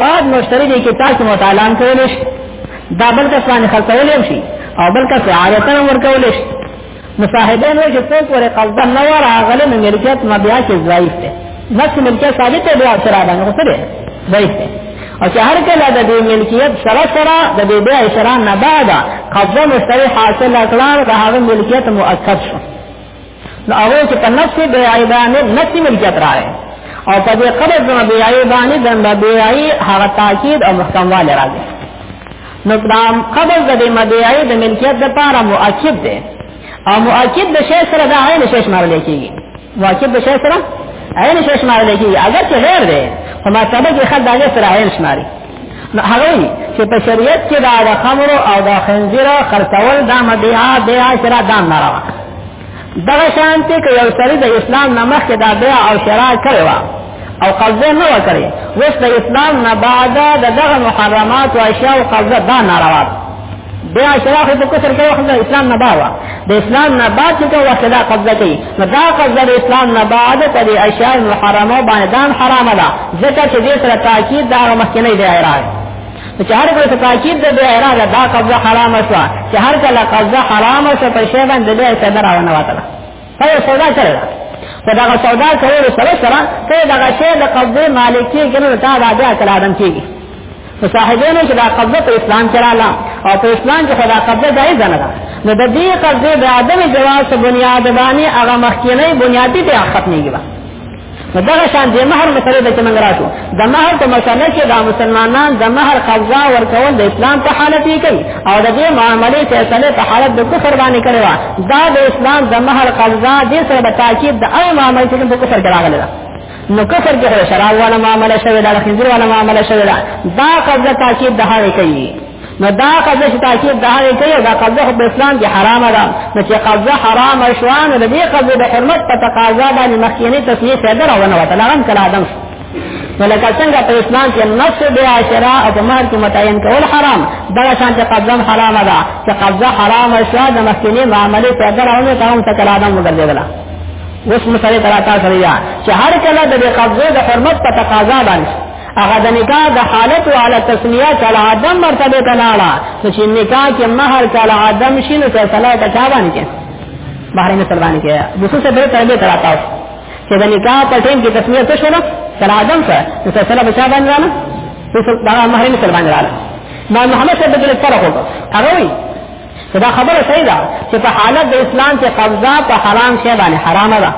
بعد مشتری دی کې تاسو مطالعه کولې شي دا بل کس باندې خرڅولې شي او بل کس عادت ورکولې شي مصاحبین وایي چې څوک ورې قبضه نه ورا غل نه ملکیت ما بیا کې ضعیف دی نفس ملکیت ثابت دی او سره باندې خو سره ضعیف دی او چې هر کله د دې ملکیت سره سره د دې بیا اشاره نه بعد قبضه مشتری حاصل کړه د هغه ملکیت مؤکد شو نو هغه چې په نفس بیعی باندې نفس ملکیت راغی او په دې قبض د بیعی باندې د بیعی هغه تاکید او محکمواله راغی نو دا قبض د مبیعی د ملکیت لپاره مؤکد دی او مؤکد د شی سره د عین شی شمار لیکيږي مؤکد د شی سره عین شی شمار لیکيږي اگر چې غیر دی خو ما سبق خد د عین سره عین شماري نو هغه چې په شریعت کې دا د خمر او د خنزیر خرڅول دا مبيعا بيع شرا دا ناروا دا شانته کې یو سړی د اسلام نامه کې دا بيع او شرا کړی و او قبضه نه وکړي وس د اسلام نه بعد دغه محرمات او اشیاء قبضه دا ناروا بیا شراخ په کسر کې وخت اسلام نه باوا د اسلام نه بعد چې کوم وخت دا قبضه کوي نو دا قبضه د اسلام نه بعد په دې اشیاء محرمه باندې دام حرام ده ځکه چې دې سره تاکید دا مخکنی دی ایران چې هر کله تاکید د دې ایران دا قبضه حرام شو چې هر کله قبضه حرام شو په شی باندې دې صدر راونه وته ته سودا کړی خو دغه سودا کولو سره سره ته دغه شی د قبضې مالک کېږي نو تا دا بیا کله آدم کېږي نو صاحبینو چې دا قبضه په اسلام کې رااله او په اسلام کې خدا قبضه جایز نه ده نو د دې قبضې د عدم جواز بنیاد باندې هغه مخکینی بنیادی ته ختمېږي نو دغه شان د مہر مسله د چمنګ راشو د مہر په مسله کې د مسلمانان د مہر قضا ورکول د اسلام په حالت کې کوي او د دې معاملې فیصله په حالت د کفر باندې کړي وا دا د اسلام د مہر قضا د سره د تاکید د اړ معاملې چې په کفر کې راغلي ده نو کفر کې شراب والا معاملې شوی دا خنزیر والا معاملې شوی دا دا قضا تاکید د هغه کوي نو دا قضا چې تاکید د هغې کوي دا قضا خو په اسلام کې حرامه ده نو چې قضا حرامه شوه نو د دې قضا د حرمت په تقاضا باندې مخکینۍ تسمیه فایده راونه وته هغه هم کله آدم شو نو لکه څنګه په اسلام کې نفس د عشره او په مهر کې متعین کول حرام دا شان چې قضا حرامه ده چې قضا حرامه شوه د مخکینۍ معاملې فایده راونه ته هم څه کله آدم وګرځېدله اوس مسله تراتا سره یا چې هر کله د قضا د حرمت په تقاضا باندې هغه د نکاح د حالت او علی تسمیه کله عدم مرتبه کلاړه چې نکاح کې مہر کله عدم شي نو فیصله ته چا باندې کې بحرین سره باندې کې د څه سره تربیه تراتا چې د نکاح په ټیم کې تسمیه څه شوه کله عدم سره نو فیصله به چا باندې رااله څه دا مہرین سره باندې رااله ما محمد صاحب دې فرق وکړ هغه نو دا خبره صحیح ده چې په حالت د اسلام کې قبضه په حرام شی باندې حرامه ده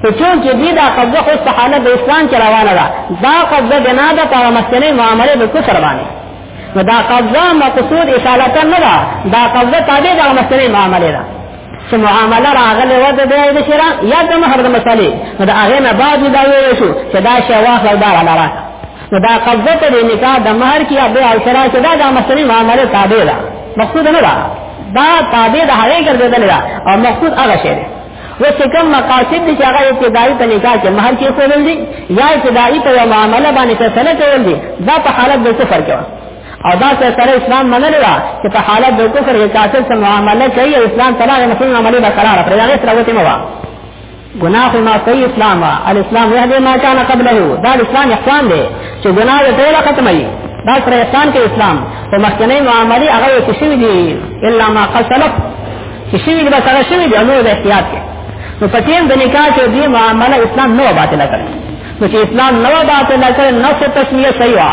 خو چون چې دې دا قبضه خو په حالت د اسلام کې روانه ده دا قبضه بنا ده په مسلې معاملې د کفر باندې نو دا قبضه مقصود اشالته نه ده دا قبضه تابع د مسلې معاملې ده چې معامله راغله و د دې د شرع یا د مہر د مسلې نو دا هغه نه بعد دا ویل شو چې دا شی واخل دا لاره نو دا قبضه ته د نکاح د مہر کې یا بيع او شراء کې دا د مسلې معاملې تابع ده مقصود نه ده دا تابع ده هغه ګرځېدل ده او مقصود هغه شی ده و چې کوم مقاصد دي چې هغه ابتدایي په نکاح کې مہر کې خول دي یا ابتدایي په یو معامله باندې فیصله کول دي دا په حالت د کفر کې او دا چې سره اسلام منل دا چې په حالت د کفر کې کافر سره معامله کوي اسلام تعالی د مسلمان عملي برقرار پرې هغه سره وته مو ګناه خو ما کوي اسلام وا الاسلام يهدي ما كان قبله دا الاسلام احسان دی چې ګناه یې ټول ختمي دا پر احسان کې اسلام او مخکنی معاملې هغه چې شوی دی الا ما قسلف چې شوی دی بس هغه شوی دی نو د احتیاط کې نو پټین د نکاح کې دی معاملې اسلام نو باطل کړی نو چې اسلام نو باطل کړی نو څه تسمیه صحیح وا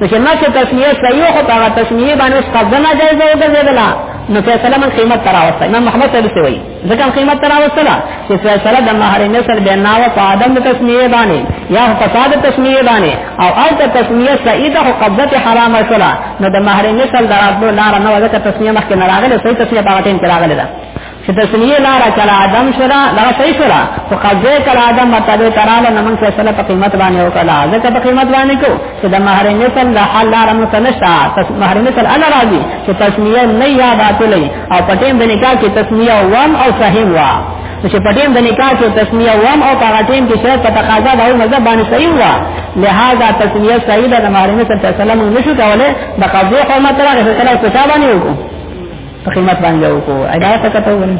نو چې نو څه تسمیه صحیح خو هغه تسمیه باندې قبضه نه جایز وګرځیدله نو فیصله من قیمت تراوسته امام محمد صلی الله علیه وسلم ځکه قیمت ترا وصله چې فیصله د مہر مثل به نا او آدم د تسمیه باندې یا فساد تسمیه باندې او او ته تسمیه سعیده او قبضت حرام وصله نو د مہر مثل دراتو لار نه وځه تسمیه مخکې نه راغله صحیح تسمیه په وخت کې راغله ده چې تسمیه لار کړه آدم شرا دا صحیح شرا خو قبضه کړه آدم مطلب تراله نه موږ فیصله په قیمت باندې وکړه ځکه په قیمت باندې کو چې د مہر مثل د حل لار مو کنه شته مہر مثل الا راضي چې تسمیه نه یا باطلې او پټیم د نکاح کې تسمیه وام او صحیح وا چې پټیم د نکاح کې تسمیه وام او هغه ټیم کې شرط په تقاضا د مذهب باندې صحیح وا لہذا تسمیه صحیح ده د مارمه صلی الله علیه وسلم نشو کوله د قضو حرمت راغی چې کله څه باندې وکړو په قیمت باندې وکړو اجازه کته وګورئ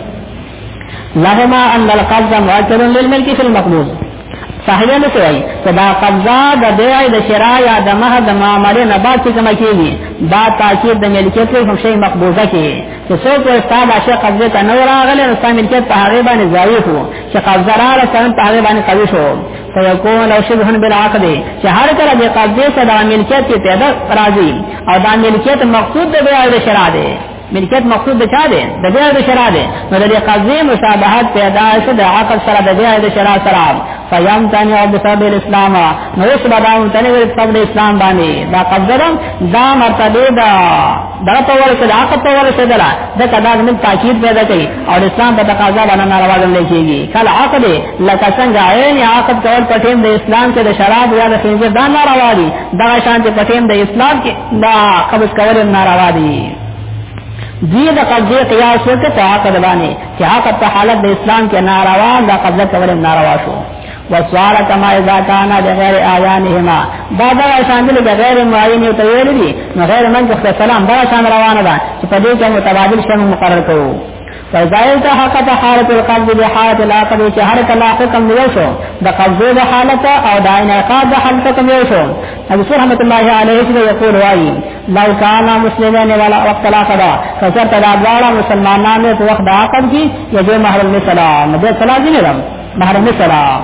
لهما ان القبض مؤثر للملك في المقبوض صاحبانو ته وایي چې دا قبضه د بیع د شرا یا د مه د معاملې نه بعد چې کوم کېږي دا تاکید د ملکیت په کوم شی مقبوضه کې چې څوک یې ستاد عاشق قبضه ته نه راغلی نو ستاسو ملکیت په هغه باندې ځای شو چې قبضه را رسېدل په هغه باندې قوي شو فیکون لو شبه بالعقد چې هر کله د قبضه سره ملکیت پیدا راځي او دا ملکیت مقصود د بیع د شرا دی ملکیت مقصود د چا دی د بیا د شرع دی نو د قضیه مشابهت پیدا شو د عقل سره د بیا د شرع سره فیم تنی او بسبب الاسلام نو اس بداو تنی ور سبب اسلام باندې دا قدر دا مرتبه دا دا په ور سره عقل په ور سره دا د کدا من تاکید پیدا کوي او اسلام په تقاضا باندې ناروا ګڼل کیږي کله عقل لکه څنګه عین عقل کول پټیم د اسلام کې د شراب یا د خنزیر دا ناروا دي دا شان چې پټیم د اسلام کې دا قبض کول ناروا دي دی د قبضه قیاس وکړه په هغه باندې چې هغه په حالت د اسلام کې ناروا دا قبضه کول ناروا شو وسوال کما اذا كان بغیر اعیانهما دا دا شان دي بغیر معین یو تویل دي نو غیر من ذکر سلام دا شان روانه ده چې په دې کې متبادل شنو مقرر کوو فضائل ته حق ته حالت القبض د حالت العقد چې هر کله حکم یو شو د قبضه د حالت او د انعقاد د حالت حکم یو شو ابو سور رحمت الله علیه چې یقول وایي لو کان مسلمان ولا وقت الاخر فسر تدابار مسلمانانو په وخت د عقد کې یجو محرم السلام د سلام دې نه محرم السلام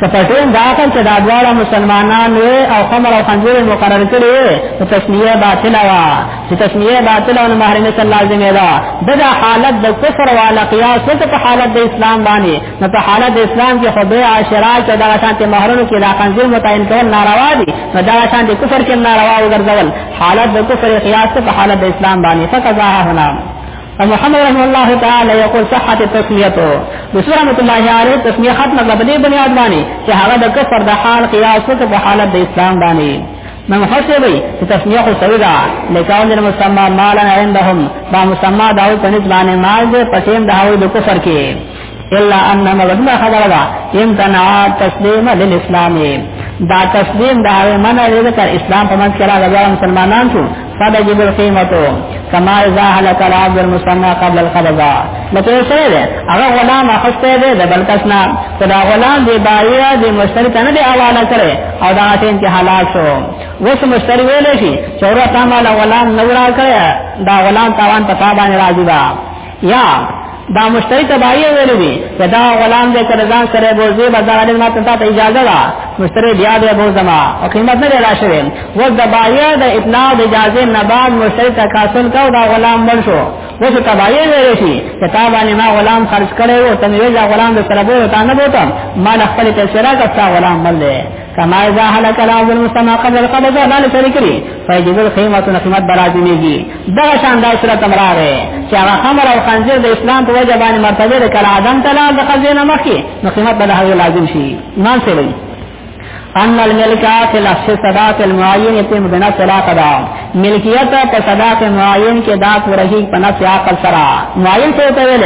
که په ټیم دا کار چې دا دواړه مسلمانان وي او خمر او خنزیر مقرر کړي وي نو تسمیه باطله وه چې تسمیه باطله نو محرم صلی الله ذمه ده دغه حالت د کفر او علی قیاس څخه په حالت د اسلام باندې نو په حالت د اسلام کې خدای عاشرا چې دا شانت محرم کې دا خنزیر متعین کول ناروا دي نو دا شانت کفر کې ناروا وګرځول حالت د کفر قیاس په حالت د اسلام باندې فقط ظاهر هنا محمد رحمه الله تعالی یقول صحت تسمیته بسم رحمت الله علیه تسمیه ختم غبدې بنیاد باندې چې هغه د کفر د حال قیاس وکړ په حالت د اسلام باندې نو هڅه وي چې تسمیه خو سوي ده لکاون د مسما مالن عندهم دا مسما داو په نسبت باندې مال دې پسیم داو د کفر کې الا ان مغدنا خبر دا امتنع تسلیم للاسلام دا تسلیم دا منع دې ته اسلام په منځ کې راغلی مسلمانان شو فدجب القیمت کما اذا هلك العبد المسمى قبل القبضه لکه سره ده هغه غلام اخسته ده د بلکسنا دا غلام دی بایره دی مشتری ته نه دی حواله کړي او دا ټین کې حلال شو وس مشتری ویل شي چورتا مال غلام نورا کړي دا غلام تاوان پتا باندې راځي یا دا مشتری ته بایې ویلې دي چې دا غلام دې کړه ځان سره بوزي بازار دې ماته ته اجازه ده مشتری بیا دې بوزما او قیمت نه راشه و دا بایې د اطلاع د اجازه نه بعد مشتری ته کاسل کا دا غلام مړ شو وڅ ته بایې ویلې شي چې تا باندې ما غلام خرج کړو ته مې دا غلام دې سره بوته نه بوته ما خپل پیسې راکړه غلام مړ کما اذا هلك العبد المسمى قبل القبض لا لشريك لي فيجب القيمة قيمت برازميږي دا شان دا صورت امراره چې هغه خمر او خنزیر د اسلام په وجه باندې مرتبه د کلا عدم تلا د خزینه مخکي نو قیمت به هغه لازم شي مان څه وایي ان الملکات لفظ صداق المعین تم بنا صلاح قدا ملکیت په صداق معین کې دا پرهی په نفس عقل سره معین څه ته ویل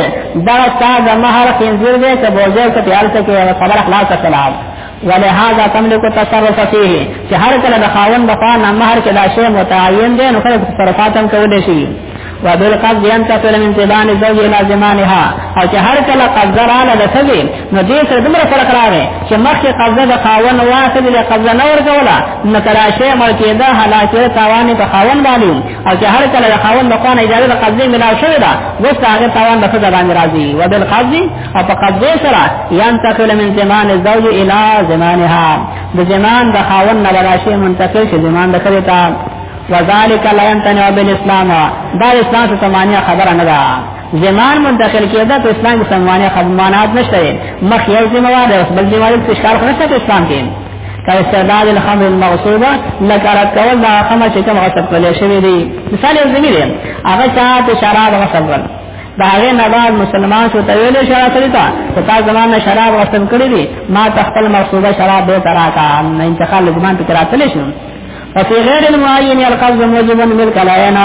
دا تا د مہر خنزیر دې چې بوجه ته پیال ته کې خبر اخلاص کړه ولهذا تملك التصرف فيه چې هر کله د خاوند د خوا نه مہر کې دا شی متعین دی نو خلک تصرفات هم کولای شي وبالقبض ينتقل من تبان زوج الى زمانها او چې هر کله قبضه رااله د سوي نو دې سره دمره فرق راغی چې مخکې قبضه د خاون واسه دې قبضه نه ورکولا نو تراشه مړ کېده هلاکه تاوان په خاون باندې او چې هر کله د خاون د قانون اجازه د قبضه ملاو شوی دا وسه هغه تاوان د خدای باندې راځي وبالقبض او په قبضه سره ينتقل من زمان الزوج الى زمانها د زمان د خاون نه راشي منتقل شي زمان د کړي تا وذالک لا ينتنع بالاسلام دا اسلام څه سمانه خبره نه ده زمان منتقل کېده ته اسلام کې سمانه خبره معنات نشته مخ یې ذمہ وار ده بل ذمہ وار څه ښکار نه شته اسلام کې کاستعداد الخمر المغصوبه لکارت کول دا خمر چې کوم غصب کولې شوی دی مثال یې زمي دی هغه چا ته شراب غصب کړ دا هغه نه بعد مسلمان شو ته ویلې شراب سره تا ته تا زمانه شراب وسم کړی دي ما تخپل مقصوده شراب به ترا کا نه انتقال لګمان ته راتل شو وفي غير المعين القبض موجب ملك العين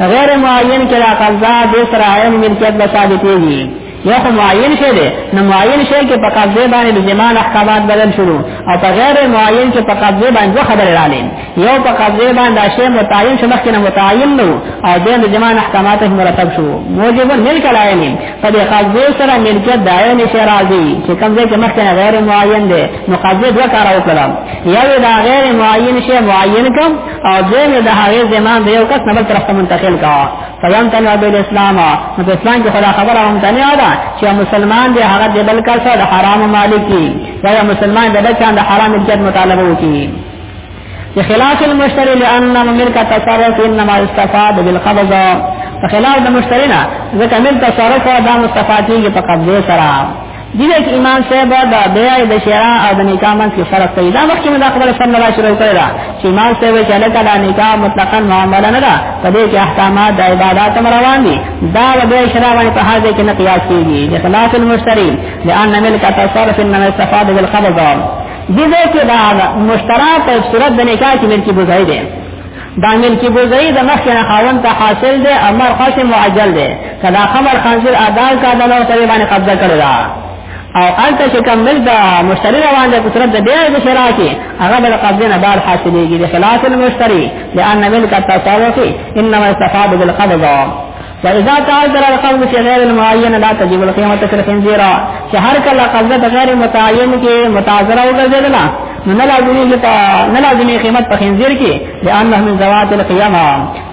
غير معين کلا قبضا د سر عين ملکیت به ثابتېږي یا خو معین شی دی نو معین شی کې په قبضه باندې د زمان احکامات بدل شروع او په غیر معین کې په قبضه باندې خبره را لین یو په قبضه باندې شی متعین شو مخکې نه متعین نو او د جماع احکامات مرتب شو موجب ملک العین په دې قبضه سره ملکیت د عین شی راځي چې قبضه کې مخکې نه غیر معین دی نو قبضه دوه کار وکړم یو دا غیر معین شی معین کوم او دویم د هغه زمان د یو کس نه بل طرف ته منتقل کا فلم تنو به اسلام نو په اسلام کې خدا خبره هم تنه ده چې مسلمان دی هغه د بل کس د حرام مالکی یا مسلمان د بچان د حرام ملکیت مطالبه وکړي بخلاف المشتري لأن ملك التصرف إنما يستفاد بالقبض فخلاف د مشتري نه ځکه ملک تصرف دا مستفاد کیږي په قبضه سره دي کې امام صاحب دا بیا د شرع او د نکاح منځ کې فرق کوي دا مخکې موږ خبره سم نه شروع کړې ده چې امام صاحب چې لکه دا نکاح مطلقاً معامله نه ده په دې کې احکامات د عبادت روان دي دا د شرع باندې په حاضر کې نه قیاس کیږي د خلاف المشتري لأن ملک تصرف انما استفاد بالقبض دې ځای کې دا مشترک او صورت د نکاح کې ملکی بوزای دی دا ملکی بوزای د مخ نه خاون ته حاصل دی امر قسم معجل دی کدا خبر خنزیر ادا کا د نو تری باندې قبضه کړی دا او انت چې کوم مل دا مشتری روان دی په صورت د بیا د شرا کې هغه د قبضه نه بار حاصلېږي د خلاف المشتری لئن ملک التصرف انما استفاد بالقبضه فإذا تعذر القبض في غير المعين لا تجب القيمة في الخنزير چې هر کله قبضه د غیر متعین کې متعذره وګرځیدله نو نه لازمي چې نه لازمي قیمت په خنزیر کې لأنه من ذوات القيامة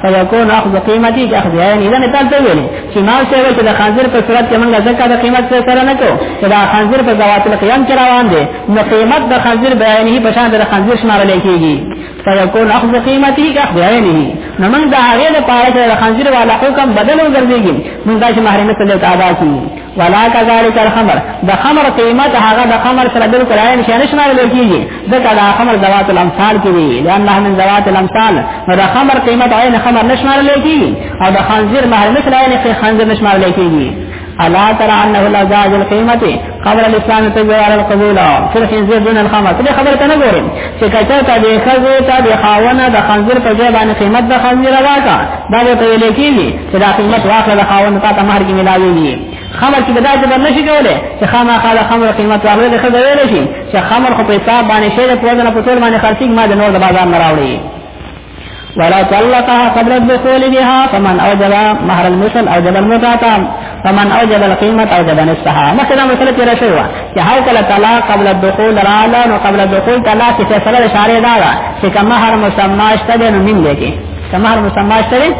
فيكون أخذ قيمتي كأخذ عين إذا مثال ته ویلي چې ما څه ویل چې د خنزیر په صورت کې موږ زکه د قیمت سره سره نه کو چې دا خنزیر په ذوات القيام کې روان دي نو قیمت د خنزیر بیانې په شان د خنزیر شمارل کېږي فیکون اخذ قیمته کا بیانه نو موږ دا هغه د پاره چې د خنزیر والا حکم بدل وګرځيږي موږ دا چې مہر نه تلو ته ادا کی ولا کذالک الخمر د خمر قیمت هغه د خمر سره بالکل عین شي نشمه لکیږي ځکه دا خمر ذوات الامثال کې دی لانه من ذوات الامثال نو د خمر قیمت عین خمر نشمه لکیږي او د خنزیر مہر مثل عین خنزیر نشمه لکیږي الا ترى انه لا جاز القيمه قبل الاسلام تجوار القبول في الخنزير دون الخمر دې خبر ته نه ګورم چې کچا ته دې خزه ته دې خاونه د خنزیر په ځای باندې قیمت د خنزیر راکا دا به ته لیکيږي چې دا قیمت واخله د خاونه ته مہر کې ملاويږي خمر کې دا جبر نشي کولای چې خامہ خاله خمر قیمت واخله د خزه ویل شي چې خمر خو په حساب باندې شی د پوزنه په ټول باندې خرڅیږي ما د نور د بازار نه راوړي ولا طلقها قبل الدخول بها فمن اوجب مهر المثل اوجب المتعه فمن اوجب القيمه اوجب نصفها مثلا مثلا تیرا شوی وا چې هر کله طلاق قبل الدخول رااله نو قبل الدخول طلاق کې فیصله شارع دا ده چې کوم مهر مسمى شته نو مين دی کې کوم مهر مسمى شته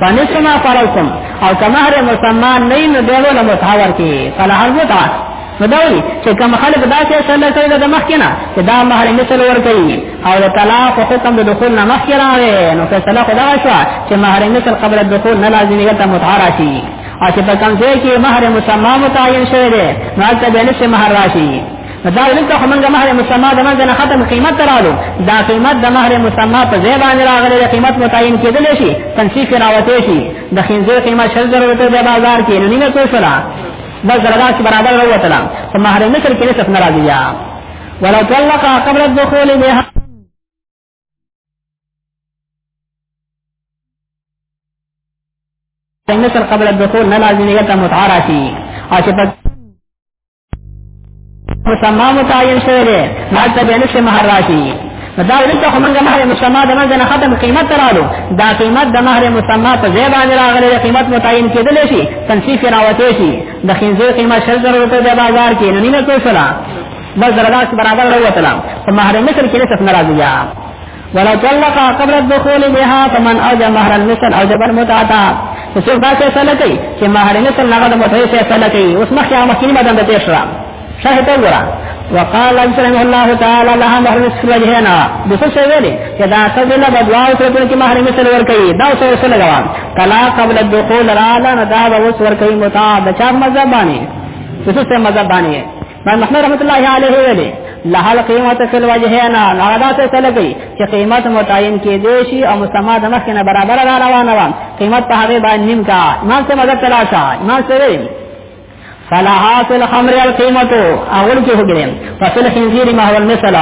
فنصف ما فرضتم او کوم مهر مسمى نه نو دیو له متحور کې فلا هر متعه نو دا وی چې کوم خلک دا چې صلی الله علیه وسلم مخکې نه چې دا مہر مثل ور کوي او د طلاق او حکم د دخول نه مخکې راوي نو فیصله خدا شو چې مہر مثل قبل الدخول نه لازمي ګټه متعه راشي او چې په کوم ځای کې مہر مسمى متعین شوی دی نو هلته به نشه مہر راشي دا دلته همغه مہر مسمى د منځ نه ختم قیمت ترالو دا قیمت د مہر مسمى په ځای باندې راغلی د قیمت متعین کېدل شي تنسیق راوته شي د خنځیر قیمت شل ضرورت د بازار کې نه نیمه څه شوه بس دردا چې برابر وروتله په مهر مثل کې نصف نه راځي یا ولو طلقا قبل الدخول بها مثل قبل الدخول نه لازم یې ته متعارفي او چې مسمى متعين شوی دی مالته به نشه مهر راشي دا دلته خو موږ مهر مسمى د منځ نه ختم قیمت ترالو دا قیمت د مهر مسمى په ځای باندې راغلی د قیمت متعین کېدل شي تنصیف راوته شي د خنځې قیمت شل زره روپۍ د بازار کې نه نیمه کوسلا بس درګه برابر راوته په مهر مصر کې څه ناراضي ولو طلق قبل الدخول بها فمن اوج مهر النسل او جبر متعتا څوک دا فیصله کوي چې مهر نسل هغه د متعې فیصله کوي اوس مخکې هغه مخکې بدن د تیر شو شرح ته وګوره وقال رحمه الله تعالى لها مهر نصف وجهنا بسو سے ویلے کہ دا سجل بدوا اسے پر کی مہر مثل ور کئی دا اسے اسے لگوا طلا قبل الدخول رالا ندا و اس ور کئی متا بچا مذہب بانی بسو سے مذہب بانی ہے امام احمد رحمت الله علیه ویلي لحل قیمت فی الوجهینا هغه څه سلګي چې قیمت متعین کې دی شي او مسما د مخ نه برابر را روانه و قیمت په هغه باندې نیم کا امام سے مدد تلاشا امام سے ویل فلاحات الخمر القیمت اول کې هګرم فصل خنزیر ما هو المثل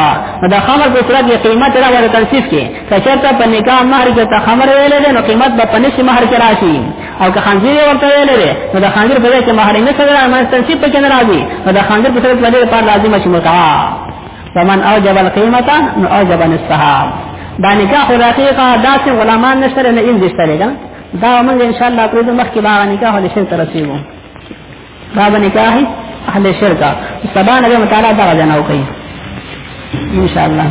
دا خمر په صورت کې قیمت را ور تنصیف کې کچرته په نکاح مہر کې ته خمر ویلې نو قیمت به پنځه مہر کې راشي او که خنزیر یې ورته ویلی دی نو د خنزیر په ځای کې محرمي څه ده معنی تنصیب پکې نه راځي نو د خنزیر په صورت کې دې لپاره لازمه شي متعه فمن اوجب القیمه نو اوجب نصفها دا نکاح الحقیقه داسې غلامان نشته نه ان دشته لګا دا موږ ان شاء الله پرې د مخکې باغ نکاح له شرک رسیدو دا به نکاح اهل شرک سبا نه متعالی دا جناو کوي ان شاء الله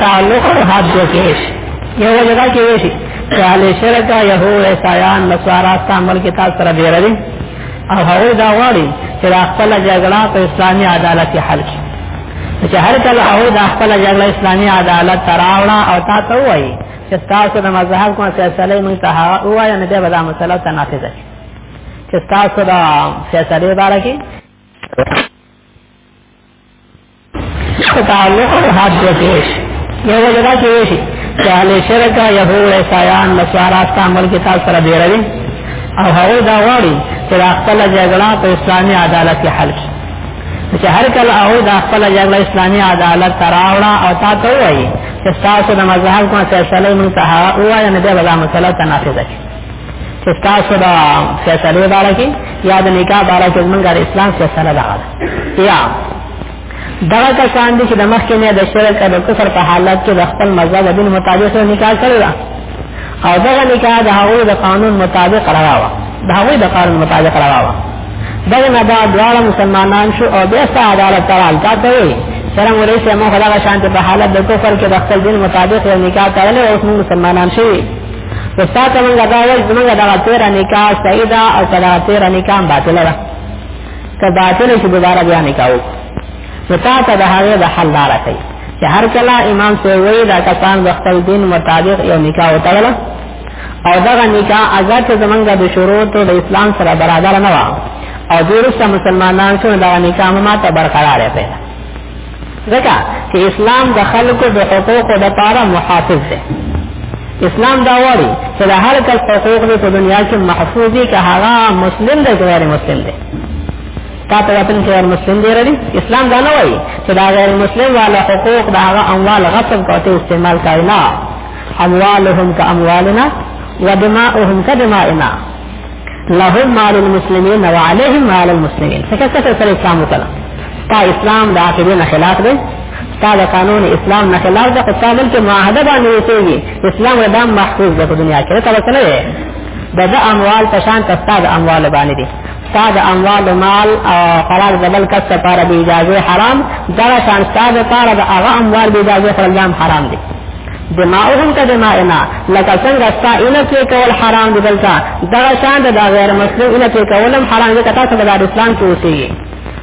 تعلق او حد وکړي یو جگہ کې وي چې اهل شرک يهود عیسایان نصارا استعمال کې تاسو سره ډیر دي او هغه دا غواړي چې خپل جګړه په اسلامي عدالت کې حل کړي چې هر کله هغه د خپل جګړه اسلامي عدالت تراوړه او تا ته وایي چې تاسو د مذهب کوم فیصله مونږ ته وایي نه به دا مسله تنافذ شي چې تاسو دا فیصله باره کې په تعلق او حد کې یو وجدا کې وي چې اهل شرک يهود عیسایان نصارا استعمال کې تاسو سره بیروي او هغه دا غواړي چې خپل جګړه په اسلامي عدالت کې حل کړي چې هر کله او دا خپل جګړه اسلامي عدالت تراوړه او تا ته وایي چې تاسو د مذهب کوم فیصله مونږ ته وایي نه دا مسله تنافذ کړي چې تاسو دا فیصله باره کې یا د نکاح باره کې موږ د اسلام فیصله دا یا دا کسان دي چې د مخکې نه د شرک او کفر په حالت کې د خپل مذهب دین مطابق نکاح کړی او دا نکاح د هغوی د قانون مطابق راوا د هغوی د قانون مطابق راوا دغه نه دا دواړه مسلمانان شو او بیا ستا عدالت ته راځه ته وي سره مولوی سیمه خدای شانته په حالت د کفر کې د خپل دین مطابق نکاح تړلې او مسلمانان شوي استاد موږ دا وایي چې موږ دا تیر نکاح سیدا او کدا تیر نکاح باطل ده که باطل شي دوباره بیا نکاح وکړو نو تا ته د هغه د حل لار کوي چې هر کله امام سوي دا کسان د خپل دین مطابق یو نکاح وتړل او دا نکاح اگر چې زمونږ د شروط د اسلام سره برابر نه و او دغه مسلمانان څو دا نکاح ماته برقرار پیدا ځکه چې اسلام د خلکو د حقوقو لپاره محافظ دی اسلام دا وایي چې د هر کس حقوق په دنیا کې محفوظ دي که هغه مسلم دی که غیر مسلم دی تا په وطن کې غیر مسلم دی رړي اسلام دا نه وایي چې دا غیر مسلم والا حقوق دا هغه اموال غصب کوي استعمال کوي نه اموالهم کاموالنا ودماؤهم کدمائنا لهم مال المسلمين وعليهم مال المسلمين فکر کسر سر اسلام وکړه ستا اسلام د عقیدې نه خلاف دی ستا د قانون اسلام نه خلاف ده خو ستا ملک معاهده باندې وسېږي اسلام له دام محفوظ ده په دنیا کې ته وسله دی د ده اموال په شان ته ستا د اموال باندې دي ستا د اموال مال او قرار د بل کس لپاره بې اجازې حرام دغه شان ستا دپاره د هغه اموال بې اجازې خوړل حرام دي دماؤهم که دمائنا لکه څنګه ستا اینه کې کول حرام دی دلته دغه شان د غیر مسلم اینه کې کول هم حرام دی که تاسو به د اسلام کې اوسېږي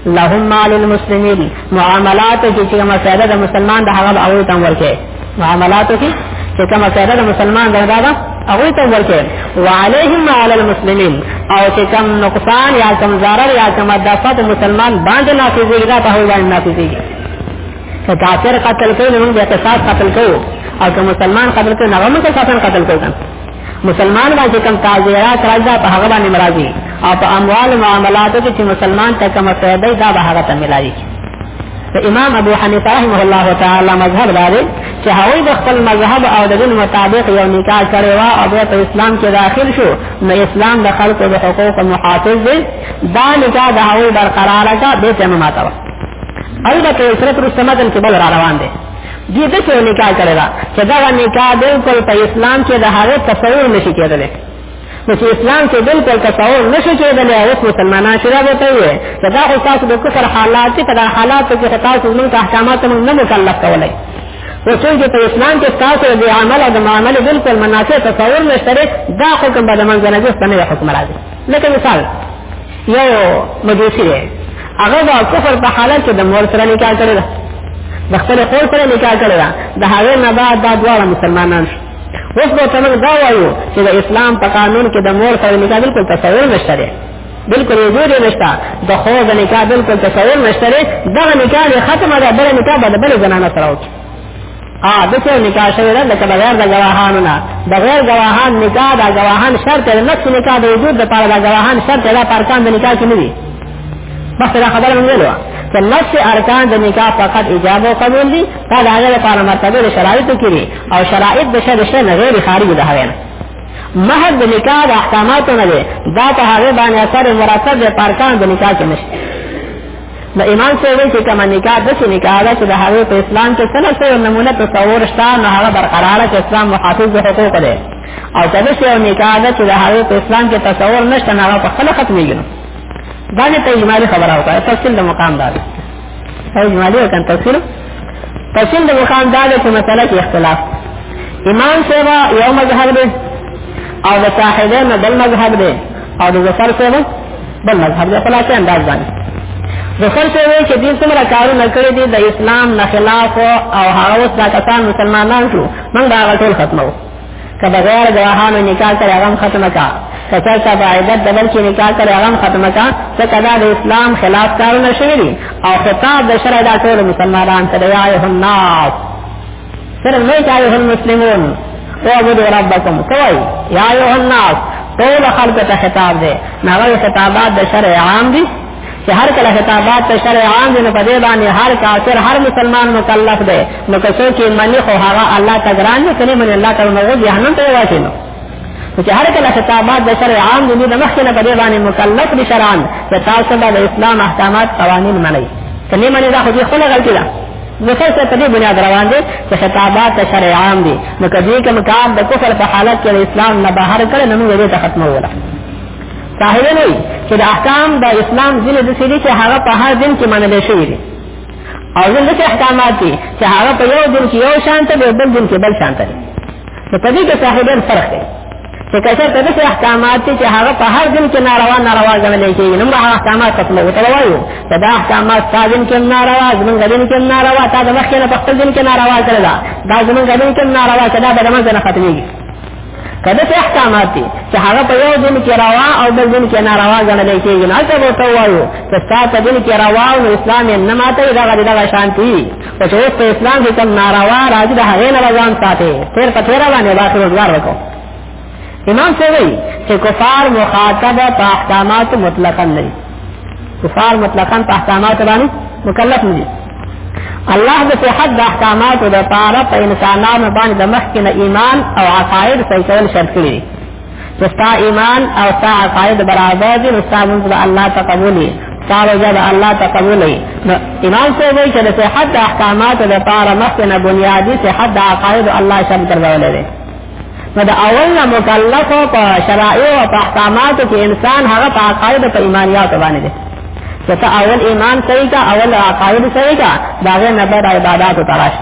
لهم مال المسلمین معاملات کې چې کومه فائدہ د مسلمان د هغه او ته ورکه معاملات کې چې کومه فائدہ د مسلمان د هغه او ته ورکه وعليهم على المسلمين او چې کوم نقصان یا کوم ضرر یا کوم دفعه مسلمان باندې نافذ دی دا په هو باندې نافذ دی که کافر قتل کوي نو بیا قصاص قتل کوو او که مسلمان قتل کوي نو هغه موږ قصاصا قتل کوو مسلمان باندې کوم تعزیرات راځي په هغه باندې مرাজি او په اموال معاملاتو کې چې مسلمان ته کوم فائدې دا به هغه ته ملایي د امام ابو حنیفه رحمه الله تعالی مذهب دا دی چې هغه د خپل مذهب او د دین مطابق یو نکاح کړی و او بیا په اسلام کې داخل شو نو اسلام د خلکو د حقوقو محافظ دی دا نکاح د هغه برقرار ده به تمامه البته یو سره ترسته مدن کې بل را روان دی دې د څه نکاح کړی دا چې دا نکاح بالکل په اسلام کې د هغه تصور نشي کېدلی نو چې اسلام کې بالکل تصور نشي کېدلی او مسلمانان شرا به ته وي چې دا خو تاسو د کفر حالات دي په دا حالات کې چې تاسو موږ احکامات موږ نه مکلف کولای وڅنګ چې په اسلام کې تاسو د عمل او د معاملې بالکل مناسب تصور نشته دا حکم به د منځنه ځنه حکم راځي لکه مثال یو مجوسی دی هغه د کفر په حالت کې د مور سره نکاح کړی ده د خپل خور سره نکاح کړی ده د هغې نه بعد دا دواړه مسلمانان شو اوس به ته موږ دا وایو چې د اسلام په قانون کې د مور سره نکاح بالکل تصور نشته دی بالکل یې جوړې نشته د خور د نکاح بالکل تصور نشته دی دغه نکاح یې ختمه ده بله نکاح به د بلې زنانه سره وکړي ا د څه نکاح شوی ده لکه بغیر د گواهانو نه بغیر گواهان نکاح دا گواهان شرط ده نفس نکاح د وجود لپاره دا گواهان شرط ده پرکان د نکاح کې نه دي بس دا خبره مونږ ویلو چې نفس ارکان د نکاح فقط ایجاب او قبول دي دا د هغه لپاره مرتبه د شرایطو کې دي او شرایط د شر شر نه غیر خارج ده هغه مہر د نکاح د احکاماتو نه دي دا ته هغه باندې اثر مرتب د پرکان د نکاح کې نشته د امام صاحب چې کوم نکاح د څه نکاح ده چې د هغه په اسلام کې څنګه څه نمونه تصور شته نو هغه برقرار چې اسلام محافظ د حقوق دی او کله چې یو نکاح ده چې د هغه په اسلام کې تصور نشته نو هغه په خپل ختمېږي دا نه ته اجمالی خبره وکړه تفصیل د مقام دا دی اجمالی او کان تفصیل تفصیل د مقام دا دی چې مسله کې اختلاف امام صاحب یو مذهب دی او د صاحبین بل مذهب دی او د ظفر صاحب بل مذهب د خلاصې انداز باندې ظفر ته وی چې دې څومره کارونه کړی دي د اسلام نه خلاف او هغه اوس دا کسان مسلمانان شو موږ دا ټول ختمو که بغیر ګواهانو نکاح کړی هغه ختمه کا کچر تا با عیدت دبل کی نکاح کر اغم ختم کا چکا دا دا اسلام خلاف کارو نشوی دی او خطاب دا شرع دا کول مسلمان آن تدیائه الناس صرف وی چې ایوه المسلمون اعبدو ربکم کوي یا ایوه الناس ټول خلق ته خطاب دی ناغه خطابات د شرع عام دي چې هر کله خطابات ته شرع عام دي نو په دې باندې هر کافر هر مسلمان مکلف دی نو که څوک یې مني خو هغه الله ته ګران دی کني مني الله ته نو جهنم ته واچي نو چې هر کله چې تا بعد د شرع عام دي د مخکې نه په دې باندې مکلف دي شرعاً چې تاسو به د اسلام احکامات قوانین منئ که نه منئ دا خو دې خپله غلطي ده ځکه چې په دې بنیاد روان دي چې خطابات د شرع عام دي نو که دې کوم کار د کفر په حالت کې د اسلام نه بهر کړی نو موږ دې ته ختموله صاحب نه وي چې د احکام د اسلام ځینې داسې دي چې هغه په هر دین کې منل شوي دي او ځینې داسې احکامات دي چې هغه په یو دین کې یو شان ته دی بل دین کې بل شان ته دی نو په دې کې صاحبان فرق دی چې کله ته دغه احکامات چې هغه په هر دین کې ناروا ناروا ګڼل کېږي نو هغه احکامات ختم وو ته وایو چې دا احکامات تاجن کې ناروا زمونږ دین کې ناروا تا د مخکې نه په خپل دین کې ناروا کړل دا زمونږ دین کې ناروا چې دا به د منځ نه ختمېږي کله چې احکامات دي چې هغه په یو دین کې روا او بل دین کې ناروا ګڼل کېږي نو ته به ته وایو چې تاسو دین کې روا او اسلام یې نه ماته دا غوډه شانتي ته چې اوس په اسلام کې کوم ناروا راځي د هغې نه به ځان ساتې تېر په تېره باندې باقي روزګار وکړو امام صاحب وایي چې کفار مخاطب په احکاماتو مطلقا نه دي کفار مطلقا په احکاماتو باندې مکلف نه دي الله د صحت د احکاماتو لپاره په انسانانو باندې د مخکې نه ایمان او عقاید صحیح کول شرط کړي چې ستا ایمان او ستا عقاید برابر دي نو ستا مونږ به الله ته قبول وي ستا روژه به الله ته قبول وي نو امام صاحب وایي چې د صحت د احکاماتو لپاره مخکې نه بنیادي صحت د عقایدو الله شرط ګرځولی دی نو د اول نه مکلفو په شرایعو او په احکاماتو کې انسان هغه په عقایدو په ایمانیاتو باندې دی چې ته اول ایمان صحیح کا اول عقاید صحیح کا د هغې نه بعد عباداتو ته راشي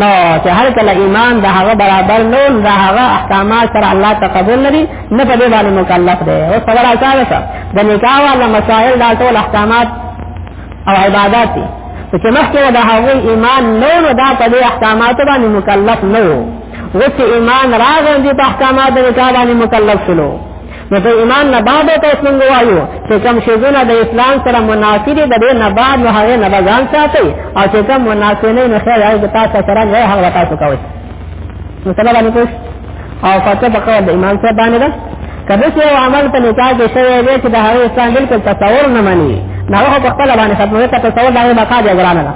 نو چې هر کله ایمان د هغه برابر نو د هغه احکامات سره الله تقبل لري نه په دې باندې مکلف دی او خبره اسانه ده د نکاح ولا مسائل دا ټول احکامات او عبادت دي چې مخکې د هغه ایمان نو نو دا په دې احکامات باندې مکلف نه وو وڅ ایمان راغلی په احکامات د نکاح باندې مکلف شلو نو د ایمان نه بعد ته اوس موږ وایو چې کوم شیزونه د اسلام سره منافي دي د دې نه بعد نو هغه نه بغان ساتي او چې کوم منافي نه نو خیر هغه تاسو سره نه هغه تاسو کوي نو سره باندې کوش او فاته بقا د ایمان سره باندې ده کله چې یو عمل په نکاح کې شوی دی چې د هغه اسلام بالکل تصور نه مني نو هغه په خپل باندې ختمه ته تصور دا یې بقا دی ګرانه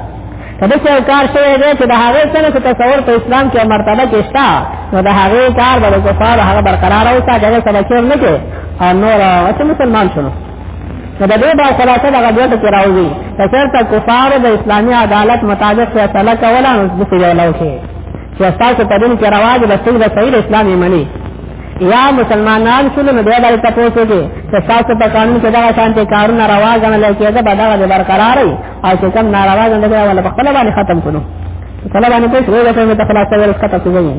په دې یو کار شوی دی چې د هغې سره چې تصور په اسلام کې مرتبه کې شته نو د هغې کار به د کفار هغه برقرار او تا جګړه سره چور نه کې او نور چې مسلمان شونه نو د دې دا خلاصه د غږ ته راوځي چې چېرته کفار د اسلامي عدالت مطابق فیصله کوله نو د سړي ولو کې چې تاسو په دې کې رواج د سړي د صحیح اسلامي مني یا مسلمانان شول نو دوی دلته پوسوږي چې تاسو په قانون کې دا شانتي کارونه روا غنل کېږي به دا د برقراري او چې کوم ناروا غنډه ده ولا په خپل باندې ختم کړو خپل باندې کوئی شوی راځي نو خلاص ته ورس کته کوي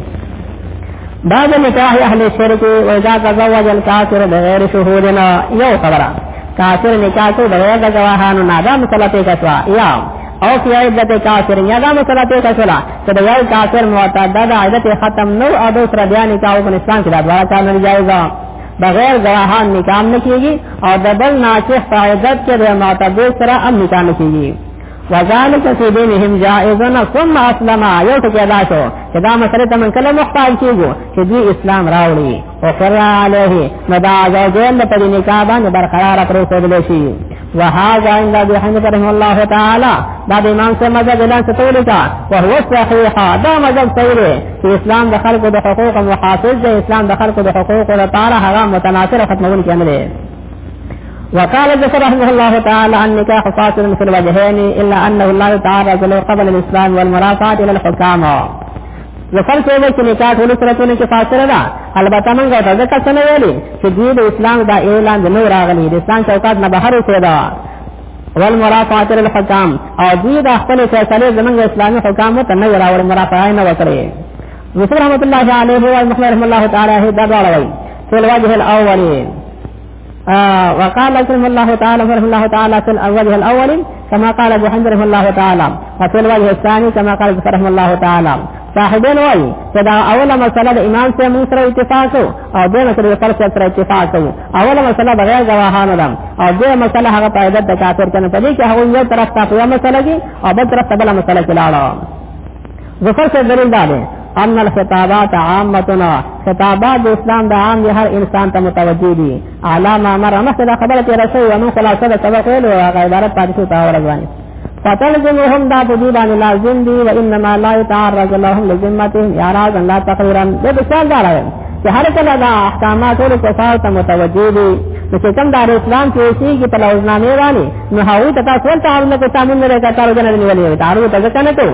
بعد نکاح اهل شرک و اذا تزوج الكافر بغیر شهودنا یو خبره کافر نکاح کو بغیر د گواهانو نه دا مسله پیښه شوه یا او فی عدت کافر یا دا مسله پیښه شوه چې د یو کافر معتاد د عدت ختم نو او دوسر بیان نکاح په اسلام کې دا ډول کار نه جایز بغیر گواهان نکام نه کیږي او د بل ناصح په عزت کې د معتبر سره هم نکام نه کیږي وذالک فی دینهم جائزن ثم اسلم یو ټکی دا شو چې دا مسله ته من کله مختار کیږو چې دوی اسلام راوړي او قرآن علیه نو دا زوجین د پرې نکاح باندې برقرار پرې سودل شي وهذا عند ابي حنيفه رحمه الله تعالى دا د امام سے مذهب اعلان ستولی کا وهو صحیح دا مذهب صحیح دی چې اسلام د خلکو د حقوق محافظ دی اسلام د خلکو د حقوق لپاره هغه متناصر ختمون کې نه دی وقال ذكر رحمه الله تعالى عن نكاح فاصل في الوجهين الا انه الله تعالى قبل الاسلام والمرافعه الى الحكام نو فرض وایي چې نکاح ټول صورتونه کې فاصله ده البته موږ ته دا څه نه ویلي چې دوی د اسلام دا اعلان نه راغلي د اسلام چوکاټ نه بهر اوسه ده والمرافعات للحکام او دوی د خپل فیصله زمونږ اسلامي حکام ته نه راوړي مرافعه نه وکړي رسول رحمت الله علیه و محمد رحمت الله تعالی دا ډول وایي فی الوجه الاول آه وقال رحمه الله تعالى فرحمه الله تعالى في الوجه الأول كما قال أبو حمد رحمه الله تعالى وفي الوجه الثاني كما قال رحمه الله تعالى صاحبین وایي چې دا اوله مسله د امام سره موږ سره اتفاق او د مسله د فرق سره اتفاق کوو اوله مسله بغیر غواهانو ده او د مسله هغه پایده د کافر کنه په دې کې هغه یو طرف ته یو مسله کې او بل طرف ته بل مسله کې لاړه ظفر صاحب دلیل دا دی ان الخطابات عامتنا خطابات د اسلام د عام هر انسان ته متوجه دي علامه امر مخکې دا خبره تېره شوې وه نو خلاصه د سبق ویلو هغه عبارت پاتې شو ته ورځواني فتلزمهم دا په دې باندې لازم دي و انما لا يتعرض لهم لذمتهم اعراضا لا تقريرا د مثال دا راغلی چې هر کله دا احکامات ټول کفار ته متوجه دي نو چې کوم دار اسلام کې اوسېږي په لوزنامې باندې نو هغوی ته تاسو ورته عامله کې سامون نه راکړه تعرض نه نیولې تعرض ته ځکه نه کوو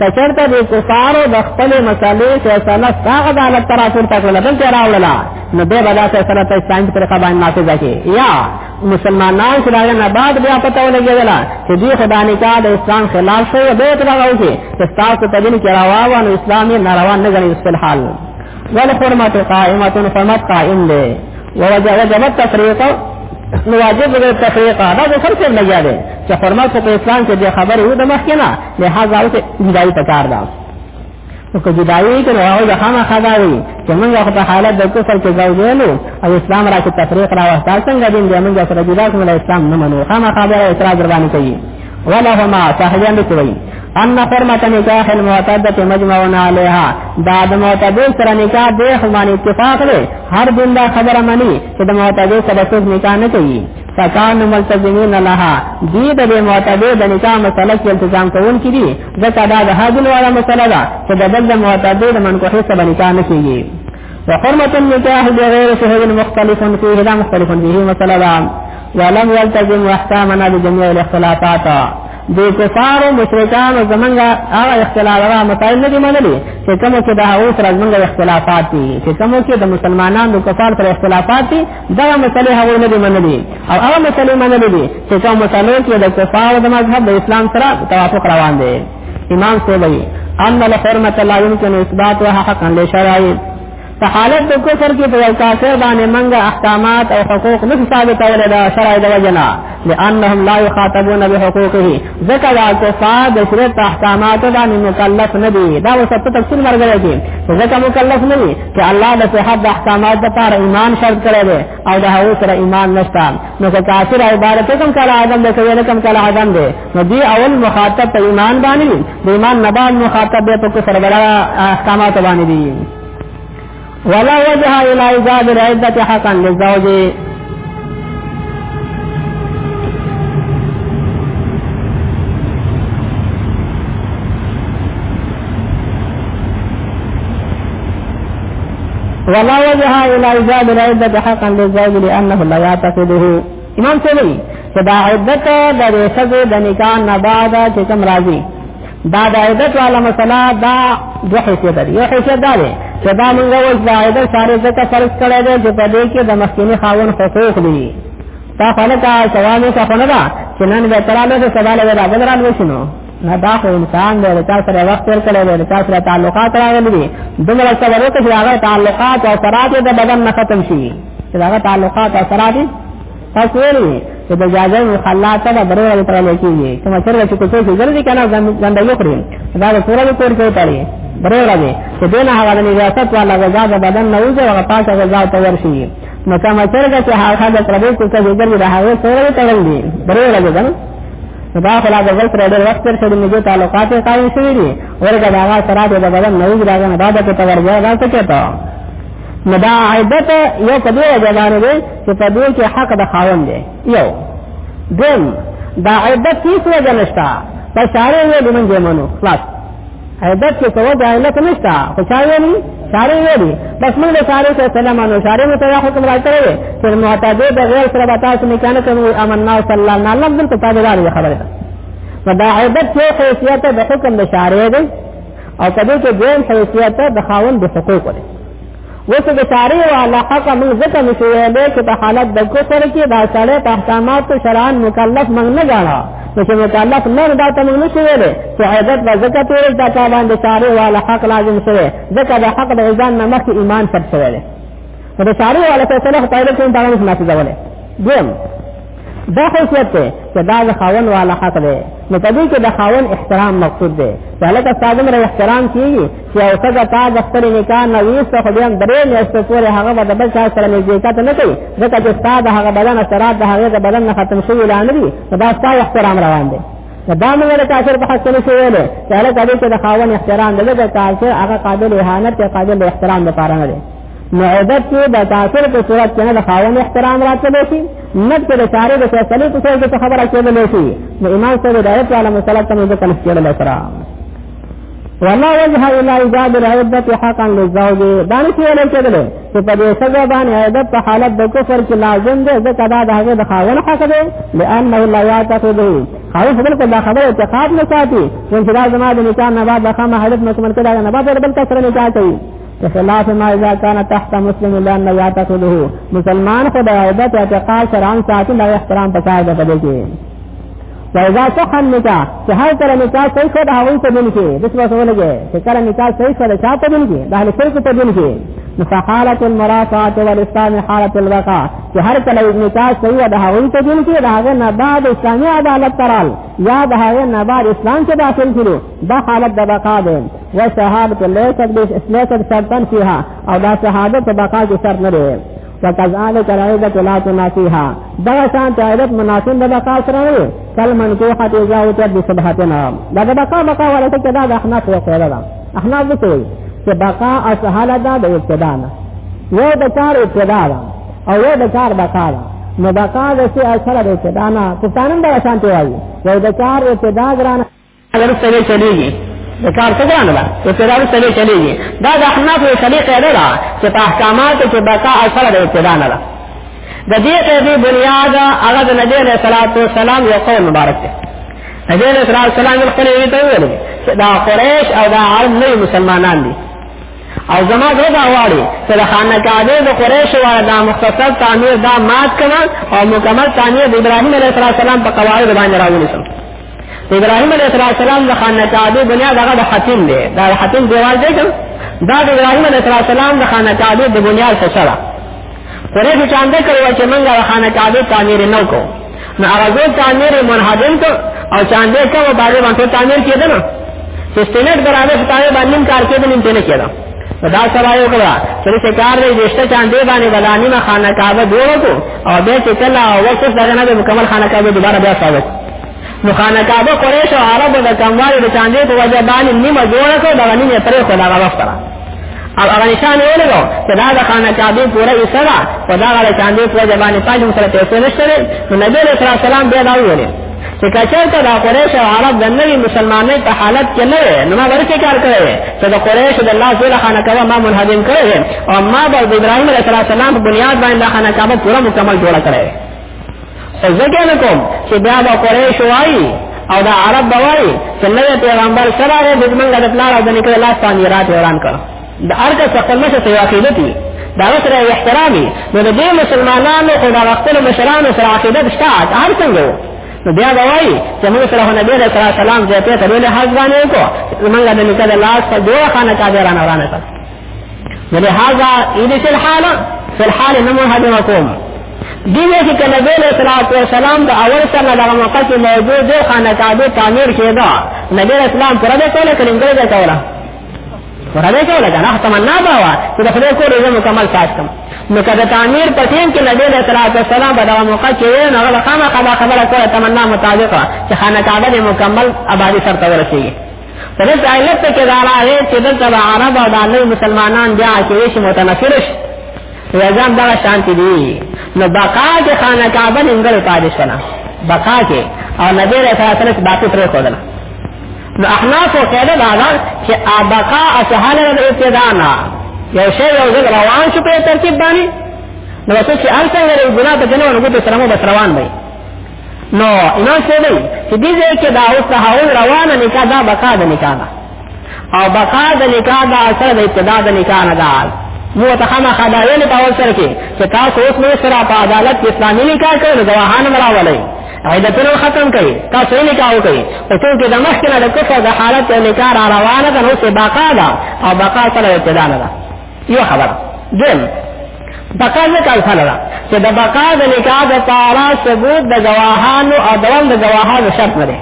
کچرته د کفارو د خپل مسالې فیصله څنګه عدالت تر اخر تک ولا بل تر راوړلا نو به بلا فیصله په اسلام پر قبان نافذ کی یا مسلمانان چې داغه نه بعد بیا پته ولګیدل چې دې خدای نه کا د اسلام خلاف شوی به تر راوځي چې تاسو په دین کې راووا نو اسلامي ناروا نه غني استل حال والحرمة قائمة فرمت قائم دے ووجبت تفریق نو واجب دی تفریق دا د فرق لګیا دی چې حرمت په اسلام کې د خبرې و د مخکې نه لهدا اوس جدایي پکار ده او که جدایي کې نو هغه د خامه خداوي چې موږ په حالت د کفر کې ځوځلو او اسلام را کې تفریق را وستا څنګه دین دی موږ سره جدا کوم اسلام نه منو خامه خبره اعتراض روان کوي ولهما صاحبان کوي ان حرمت نکاح المعتدت مجمعون علیها دا د معتدل سره نکاح دی خو باندې اتفاق دی هر دین دا خبره مني چې د معتدل سره څوک نکاح نه کوي فکان ملتزمین لها دی د معتدل د نکاح مسله کې التزام کوون کړي ځکه دا د هاذل والا مسله ده چې د بل د معتدل د منکوحې سره نکاح نه کوي وحرمت النکاح بغیر شهود مختلف فيه لا مختلف فيه مسله ولم يلتزم احكامنا بجميع الاختلافات د کفارو مشرکانو زمونږ هغه اختلاف هغه مسائل نه دي منلي چې کوم کې د هغو سره زمونږ اختلافات دي چې کوم کې د مسلمانانو د کفار سره اختلافات دي دغه مسلې هغو نه دي منلي او هغه مسلې منلي دي چې کوم مسلو کې د کفارو د مذهب د اسلام سره توافق روان دی امام سوبوي ان الحرمت لا يمكن اثباتها حقا لشرعي په حالت د کفر کې په یو کافر باندې منګه احکامات او حقوق نه ثابتول دا شرع د وجنا لانهم لا يخاطبون بحقوقه ځکه دا کفار د شریعت احکامات باندې مکلف نه دي دا وسط تفصیل ورغلی دی ځکه مکلف نه دي چې الله د صحت د احکامات لپاره ایمان شرط کړی دی او د هغه سره ایمان نشته نو که کافر عبارت کوم کله اعظم دی کوي نه کوم کله اعظم دی نو دی اول مخاطب په ایمان باندې دی ایمان نه بعد مخاطب په کفر بلا احکامات باندې دی ولا وجه الى ايجاد العده حقا للزوج ولا وجه الى ايجاد العده حقا للزوج لانه لا يعتقده امام سوي چې دا عدت د رسګو د نکاح نه بعد چې کوم راځي دا د عیدت والا مسله دا دوه حیثیت لري یو حیثیت دا دی چې دا موږ اوس د عیدت ساري ځکه فرض کړی دی چې په دې کې د مخکینی خاون حقوق دي تا خلک سوال یې څه نه دا چې نن به تراله څه سوال ولا بل را لوشنو نه دا خو انسان دی چې تاسو سره وخت تیر کړی دی تاسو سره تعلقات راغلي دي دومره څه ورته چې هغه تعلقات او سرات د بدن نه ختم شي چې هغه تعلقات او سرات تاسو ویلي چې د جاګر مخلا ته د درو ورځې ترلې کېږي کوم چې له کوڅو کې ګرځي کنه ځنده یو خوري دا د پوره کور کې وتاړي درو ورځې چې دینه هغه د ریاست والا غزا د بدن نه وځي هغه پاکه غزا ته ورشي نو کوم چې دا چې هغه د پردې کوڅو کې ګرځي د هغه سره ورته ورځي درو ورځې ده دا خلا د ځل سره ډېر وخت تر شوی نو تعلقات یې قائم شوی دي ورګه دا هغه سره د بدن نه وځي دا نه بعد کې تورځي دا څه کېته نو دا عیبت یو په دې وجه باندې دی چې په دې کې حق د خاوند دی یو دویم دا عیبت هیڅ وجه نشته په شارې یې د منځه منو خلاص عیبت کې څه وجه علت نشته خو شارې نه شارې یې دی بس موږ د شارې ته سلام نو شارې مو ته حکم راکړی چې معتاد د غیر سره به تاسو نه کنه کوي امن نو صلی الله علیه وسلم دلته تابعدار خبره ده دا عیبت یو خاصیت د حکم د شارې دی او کدی کې دویم حیثیت د خاوند د حقوق دی وس د چاري او علاقه کوم ځکه نشو ویلې چې په حالت د کوثر کې دا سړی په احکامات شرعاً مکلف موږ نه غواړو نو چې مکلف نه دا ته موږ نشو ویلې چې عزت به زکه تیر دا تا باندې چاري او علاقه لازم شوی ځکه د حق د ځان نه مخکې ایمان ثبت شوی دی نو د چاري او علاقه سره په اړه کوم دا نه سماتې ځولې دویم دا خصوصیت دی چې دا د خاون والا حق دی نو په دې کې د خاون احترام مقصود دی چې هلته ستا دومره احترام کېږي چې یو ښځه تا د خپل نکاح نه ویسته خو بیا هم درې میاشتې پورې هغه به د بل چا سره نږدېکت نه کوي ځکه چې ستا د هغه بدن اثرات د هغې د بدن نه ختم شوي لا نه دي نو دا ستا احترام روان دی دا موږ د کافر په حق نه شویل چې هلته دې چې د خاون احترام دغه کافر هغه قابل اهانت یا قابل احترام لپاره نه دی نو عزت کې د کافر په صورت کې نه د خاوند احترام راتللی شي نه چې د چارې د فیصلې په صورت کې خبره کېدلی شي نو امام صاحب هدایت والا مسله ته موږ کنه کېدلی سره ولا وجه الا ایجاد العدت حقا للزوج دا نه کېدلی کېدلی چې په دې سزا باندې عدت په حالت د کفر کې لازم دی ځکه دا د هغه د خاوند حق دی لانه لا يعتقد هغه خبر کو دا خبره اعتقاد نه ساتي چې دا زما د نکاح نه بعد د خامه حالت مکمل کړه نه بعد بل تاسو نه چاته خلاف ما اذا كان تحت مسلم لان يعتقده مسلمان خو د عبادت اعتقاد شرعاً ساتي له احترام پکار ده پدې کې وایذا صح النکاح چې هر کله نکاح صحیح شو د هغوی په دین کې د څه وسو لګي چې کله نکاح صحیح شو د چا په دین کې د اهل شرک په دین کې نفحالت المرافعات والاسلام حالت الوقا چې هر کله نکاح صحیح د هغوی په دین کې د هغه نه بعد اسلامي عدالت ترال یا د هغه نه بعد اسلام کې داخل کړو دا حالت د بقا ده والشهادة ليست ليست شرطا فيها او دا شهادة په بقا کې شرط نه دی وكذلك العيدة لا تنافيها دغه شان چې عیدت مناسب د بقا سره وي کل منکوحه اذا وتر بصبحتنا دا د بقا بقا ولا ته دا د احناف یو خیره ده احناف څه وي چې بقا اسهاله ده د ابتدا نه یو د کار ابتدا ده او یو د کار بقا ده نو بقا د څه اثر د ابتدا نه پښتانم دا شان ته وایي یو د کار ابتدا ګرانه اگر سره چلیږي د کار څه ګرانه ده چې سره سره چلیږي دا د احناف یو شریعت قاعده ده چې په احکاماتو کې بقا اثر د ابتدا نه ده د دې قاعده بنیاد هغه د نبی له صلوات و سلام یو قول مبارک دی نبی له صلوات و سلام خپل یې ته ویل چې دا قریش او دا عرب نه مسلمانان دي او زما دا دا واړي چې د خانه کعبه د قریش و دا مختصر تعمیر دا مات کړه او مکمل تعمیر د ابراهیم علیه السلام په قواعد باندې راوړل ابراهيم عليه السلام د خانه کعبه بنیاد هغه د حتیم دی دا حتیم دیوال دی کوم دا د ابراهيم عليه السلام د خانه کعبه د بنیاد څخه سره پرې چې چاند کړو چې موږ د خانه کعبه تعمیر نه کو نو هغه تعمیر منهدم کو او چاند کړو باندې باندې تعمیر کېده نو چې سټینډ برابر ستاره باندې کار کېده نیم ته نه کېده دا سره یو کړه چې کار دې دشته چاندې باندې بلانی ما خانه کعبه جوړو او به چې کله وخت سره نه مکمل خانه کعبه دوباره بیا ساده نو خانه کعبه قریش او عرب د کموالي د چاندې په وجه باندې نیمه جوړه کړه دا نیمه پرې خو دا وخت را او هغه نشان یې ولګو چې دا د خانه کعبه پوره یې سره او دا غره چاندې په وجه باندې پاجو سره پیسې نشته نو نبی رسول الله سلام بیا دا ویل چې کچرته د قریش او عرب د نوی مسلمانۍ په حالت کې نه وي نو ما ورته کار کړی چې د قریش د الله تعالی خانه کعبه ما منهدم کړی او ما د ابراهیم علیه السلام په بنیاد باندې خانه کعبه پوره مکمل جوړه کړی خو ځکه نه کوم چې بیا به قریش وایي او دا عرب به وایي چې نوی پیغمبر څه راغی د زمونږ د پلار او د نیکه د لاس په میرات یې وران کړ د هر کس خپل مشر ته یو عقیدت وي د هغه سره یو احترام وي نو د دې مسلمانانو خو د خپلو مشرانو سره عقیدت شته هر څنګه و نو بیا به وایي چې موږ سره خو نبي علیه السلام زیاتې ته ولې حق باندې وکړو زمونږ د نیکه د لاس په دوه خانه چادرانه ورانه کړه لہذا اید فی الحال فی الحال نمو حدیم کوم دیوی چې کله نبی علیہ الصلوۃ والسلام د اول سره دغه موقع کې موجود دی خانه کعبه تعمیر کېدا نبی علیہ السلام پر دې ټول کلم ګرځا کوله پر دې ټول کنه تمنا دا و چې د خدای کور یې مکمل ساز کم نو کله تعمیر په ټیم کې نبی علیہ الصلوۃ والسلام په دغه موقع کې نه هغه خامہ خبره کوله تمنا مطابق چې خانه کعبه مکمل آبادی سره ورسیږي پدې علت ته کې دا راغی چې دلته به عرب او د نوي مسلمانان بیا عقیده شي متنفر شي یزام دا شانتی دی نو بقا کې خانه کعبه ننګل پاتې شونه بقا کې او نبی رسول الله صلی الله علیه وسلم باقی پرې خدل نو احناف او قاعده دا ده چې بقا اسهال د ابتداء نه یو شی یو ځل روان شو په ترتیب باندې نو څه چې ان څنګه ګناه ته جنو نو ګوتو سلامو بس روان دی نو نو څه دی چې دې ځای کې دا اوس تحول روانه نکاح دا بقا د نکاح ده او بقا د نکاح دا اثر د ابتدا د نکاح نه ده مو ته خامہ خدای نه پاول سره کې چې تاسو اوس نو سره په عدالت اسلامي نکاح کوي ځوان مراولای عیدتونه ختم کړي تاسو یې نکاح وکړي او ته کې د مخکنه د کفر د حالت نکاح روانه ده نو څه بقا ده او بقا سره ابتدا نه ده یو خبر دیم بقا نه کال فعل ده چې د بقا د نکاح د پارا ثبوت د گواهانو او دوام د گواهانو شرط نه ده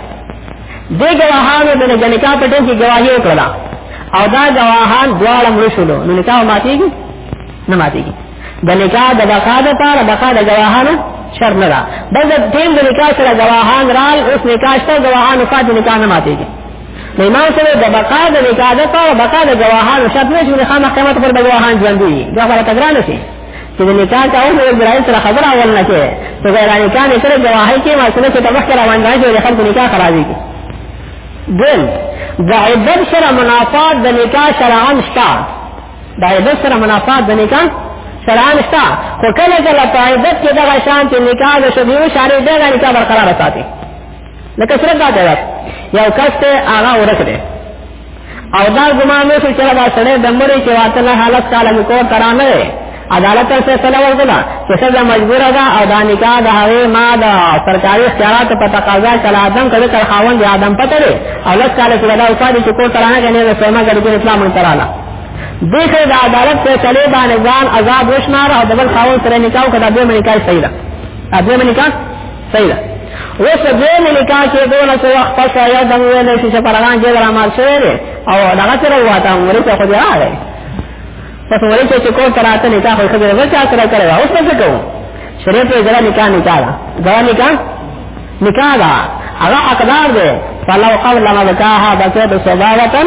د گواهانو د نکاح په ټیم کې گواهی وکړه او دا گواهان دواړه مړ شول نو نکاح ماتېږي نه ماتېږي د نکاح د بقا د پارا بقا د گواهانو شرط نه ده بل د ټیم د نکاح سره گواهان رال اوس نکاح شته گواهانو فاضل نکاح نه ماتېږي د امام سره د بقا د نکاح د پاره بقا د گواهان شرط نه شوی خامہ قیامت پر گواهان ژوند دی دا خبره تګران شي چې د نکاح ته او د برای سره خبره اول نه کې ته غیر نکاح نه سره گواهی کې مسله چې تبخ روان نه شي د خلکو نکاح خرابې کی دل د عدد سره منافات د نکاح شرعاً شته د عدد سره منافات د نکاح شرعاً شته خو کله کله په عدد کې دغه شان چې نکاح د شبیه شارې دغه نکاح برقرار ساتي لکه سره دا ده یو کس ته هغه ورک دی او دا ګمان نه شي چې دا سړی د مړي چې واته له حالت کاله کو ترانه دی عدالت ته فیصله ورکړه چې سزا مجبوره ده او دا نکاح د هغه ما د سرکاري اختیارات په تقاضا کله ادم کړي تر خاوند دی ادم پته دی او لږ کاله چې دا اوسه دي چې کو ترانه غنې له سیمه ګرځي اسلام من تراله دغه د عدالت په چلے باندې ځان عذاب وشمار او دبل خاوند سره نکاح کړه د دې نکاح صحیح ده د دې نکاح صحیح ده اوس دې ملکا کې دونه څه وخت پس یا د ویل شي چې پرغان جیل را مار شوی دی او دغه سره واته عمر ته خو دی راغی پس عمر ته چې کوم تراته نه تا خو خبره ورچا سره کړو اوس څه کوو شریعت یې ځلا نکاح نکاح دا ځلا نکاح نکاح دا هغه حقدار دی فلو قبل ما ذکاها بکیت صباوتن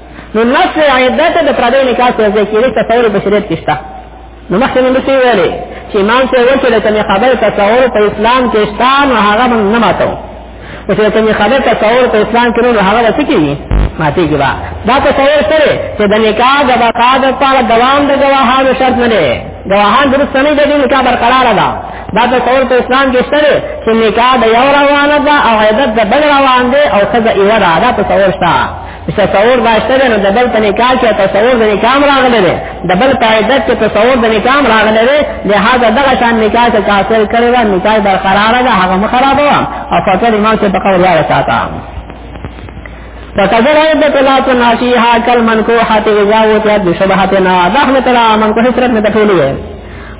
نو نص عدت د پردې نکاح څخه ځکه کېږي تصور په شریعت کې شته نو مخکې موږ څه ویلې چې امام ته وایي چې کومې خبره تصور په اسلام کې شته نو هغه من نه ماتو او چې کومې خبره تصور په اسلام کې نو هغه څه کېږي ماتې کې با دا تصور سره چې د نکاح د بقا د پاره دوام د گواهانو شرط نه دی گواهان درست نه دي نکاح برقرار ده دا تصور په اسلام کې شته چې نکاح د یو روانه ده او عدد د بل روان ده او څه د ایوه ده دا تصور شته تصور داشته ده نو د بل په نکاح کې تصور د نکاح راغلی دی د بل په عدت کې تصور د نکاح راغلی دی لهدا دغه شان نکاح چې کافر کړی و نکاح برقرار ده هغه مخرب و او فقط امام چې په قول یاره ساته فقدر عدت لا تناشیها کل منکوحات اذا وطیت بشبهتنا دخل تلا منکوح صرف میں تفولی ہے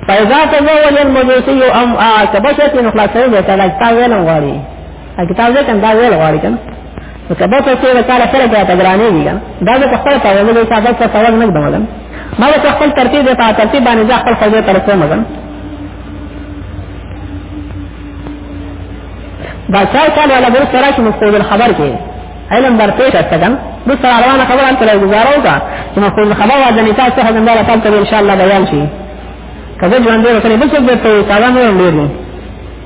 فإذا تزوج المجوسي أم آه كبشة نخلص سيدة تلقى ويلن غاري کتاب دې کنده ویل غواړي کنه نو کبه څه چې وکاله سره دا تګرانې دي دا د خپل په وړاندې د صاحب څخه سوال نه دملم ما د خپل ترتیب د په ترتیب باندې ځ خپل خو دې تر څو مګم دا څو کال ولا بر سره چې مخکې د خبر کې علم برته تکم د سره روانه خبره تر گزارو کا چې مخکې د خبر واده نه تاسو هغه نه راځم ته ان شاء الله بیان شي کله ژوند دې وکړي به څه دې ته تاوان نه لري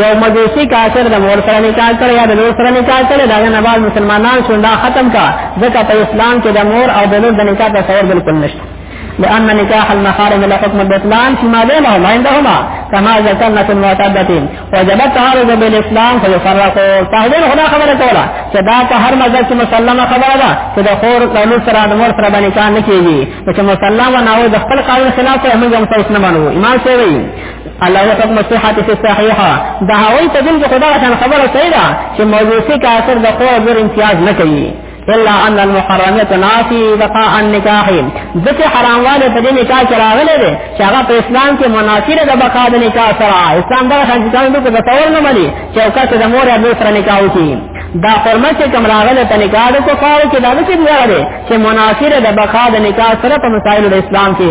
یو مجوسی کافر د مور سره نکاح کړ یا د لور سره نکاح کړ دا نه بعد مسلمانان شو دا ختم کا ځکه په اسلام کې د مور او د لور د نکاح تصور بالکل نشته لأن نكاح المحارم له حكم البطلان فيما بينهما عندهما كما ذكرنا في المعتدتين وجب التعارض بالإسلام فيفرق تهدين خدا خبر کولا چې دا په هر مذهب کې مسلمه خبره ده چې د خور قانون سره د مور سره باندې کار نه کیږي چې مسلمه نه وي د خپل قانون خلاف موږ هم څه نه منو ایمان سره الله حکم صحت فی صحیحه دا هوی ته دین کې خدای شان خبره صحیح ده چې موضوع فی کا اثر د خو ور امتیاز نه کوي الا ان المحرمات نافي بقاء النکاح ذکر حرام والے په دې نکاح کې راغلي دي چې هغه په اسلام کې منافره د بقاء د نکاح سره اسلام دا څنګه څنګه په تصور نه ملي چې او کته د مور یا د سره نکاح وکړي دا حرمت چې کوم راغله په نکاح د کفارو کې دا څه دی چې منافره د بقاء د نکاح سره په مسائل د اسلام کې